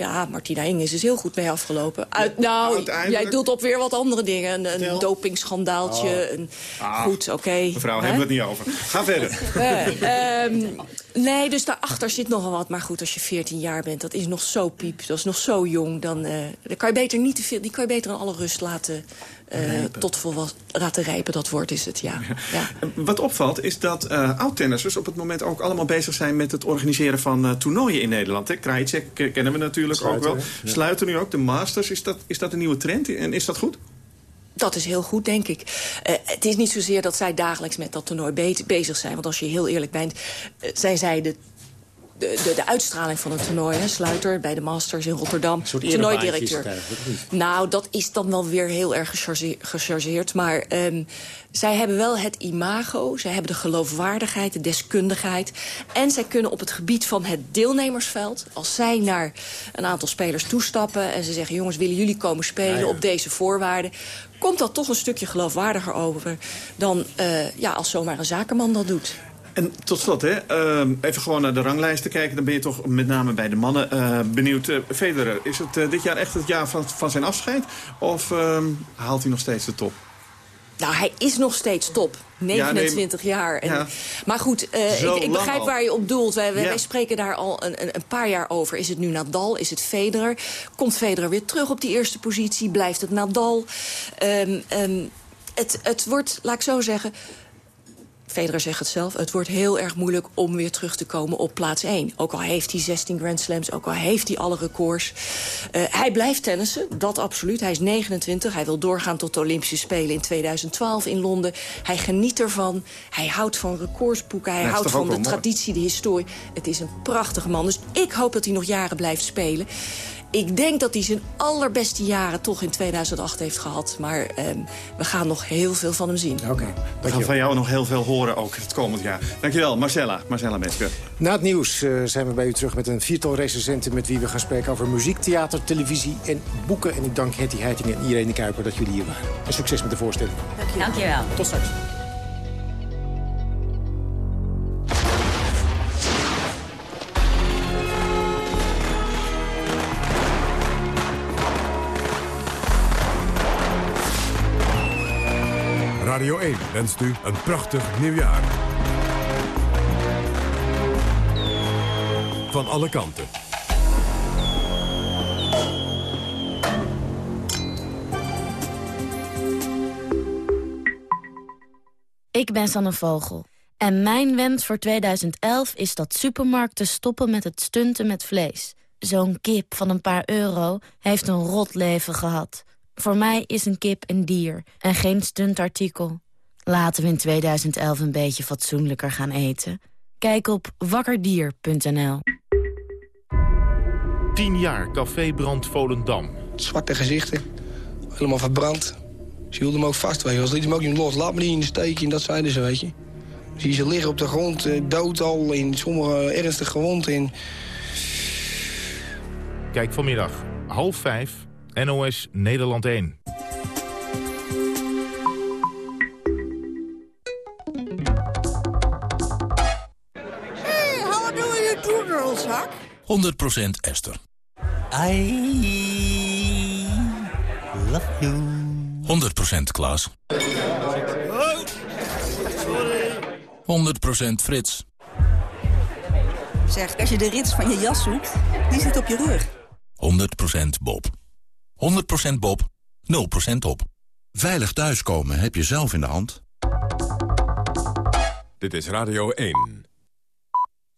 Ja, Martina Hingis is heel goed mee afgelopen. Uit, nou, jij doet op weer wat andere dingen. Een, een dopingschandaaltje. Oh. Een, ah, goed, oké. Okay, mevrouw, hebben we het niet over. Ga verder. Uh, *laughs* um, nee, dus daarachter zit nogal wat. Maar goed, als je 14 jaar bent, dat is nog zo piep. Dat is nog zo jong. Dan, uh, dan kan je beter niet te veel, die kan je beter in alle rust laten uh, tot volwassen laten rijpen, dat woord is het, ja. ja. Wat opvalt is dat uh, oud-tennissers op het moment ook allemaal bezig zijn... met het organiseren van uh, toernooien in Nederland. Krajicek kennen we natuurlijk Sluiten, ook wel. Ja. Sluiten nu ook, de Masters. Is dat, is dat een nieuwe trend en is dat goed? Dat is heel goed, denk ik. Uh, het is niet zozeer dat zij dagelijks met dat toernooi be bezig zijn. Want als je heel eerlijk bent, uh, zijn zij de de, de, de, uitstraling van het toernooi. Hè. Sluiter bij de Masters in Rotterdam. Toernooidirecteur. Nou, dat is dan wel weer heel erg gechargeerd. Maar um, zij hebben wel het imago. Zij hebben de geloofwaardigheid, de deskundigheid. En zij kunnen op het gebied van het deelnemersveld... als zij naar een aantal spelers toestappen... en ze zeggen, jongens, willen jullie komen spelen ja. op deze voorwaarden komt dat toch een stukje geloofwaardiger over... dan uh, ja, als zomaar een zakenman dat doet. En tot slot, hè, uh, even gewoon naar de ranglijsten kijken. Dan ben je toch met name bij de mannen uh, benieuwd. Uh, Federer, is het uh, dit jaar echt het jaar van, van zijn afscheid? Of ehm, haalt hij nog steeds de top? Nou, hij is nog steeds top. 29 ja, nee, jaar. En, ja. Maar goed, uh, ik, ik, begrijp waar je op doelt. Wij, wij, ja. wij spreken daar al een, een, paar jaar over. Is het nu Nadal? Is het Federer? Komt Federer weer terug op die eerste positie? Blijft het Nadal? Um, um, het, het wordt, laat ik zo zeggen Federer zegt het zelf, het wordt heel erg moeilijk om weer terug te komen op plaats 1. Ook al heeft hij 16 Grand Slams, ook al heeft hij alle records. Uh, hij blijft tennissen, dat absoluut. Hij is 29, hij wil doorgaan tot de Olympische Spelen in 2012 in Londen. Hij geniet ervan, hij houdt van recordsboeken, hij houdt van de traditie, de historie. Het is een prachtige man, dus ik hoop dat hij nog jaren blijft spelen. Ik denk dat hij zijn allerbeste jaren toch in 2008 heeft gehad. Maar um, we gaan nog heel veel van hem zien. Oké. Okay, we gaan van jou nog heel veel horen ook het komend jaar. Dankjewel, Marcella. Marcella Mesker. Na het nieuws uh, zijn we bij u terug met een viertal recensenten... met wie we gaan spreken over muziek, theater, televisie en boeken. En ik dank Hetty Heiting en Irene Kuiper dat jullie hier waren. En succes met de voorstelling. Dank je. Dankjewel. Tot straks. Radio 1 wenst u een prachtig nieuwjaar. Van alle kanten. Ik ben Sanne Vogel. En mijn wens voor 2011 is dat supermarkten stoppen met het stunten met vlees. Zo'n kip van een paar euro heeft een rot leven gehad. Voor mij is een kip een dier en geen stuntartikel. Laten we in 2011 een beetje fatsoenlijker gaan eten. Kijk op wakkerdier.nl. 10 jaar Café Brand Volendam. Zwarte gezichten, helemaal verbrand. Ze hielden hem ook vast, weet je. Ze lieten hem ook niet los. Laat me niet in de steek, en dat zeiden ze, weet je. Zie ze liggen op de grond, eh, dood al, in sommige ernstig gewond. In. Kijk vanmiddag, half vijf, NOS Nederland 1. Hey, how do you do, girlzak? 100% Esther. I love you. 100% Klaas. Oh, sorry. 100% Frits. Zeg, als je de rits van je jas zoekt, die zit op je rug. 100% Bob. 100% Bob, 0% op. Veilig thuiskomen heb je zelf in de hand. Dit is Radio 1.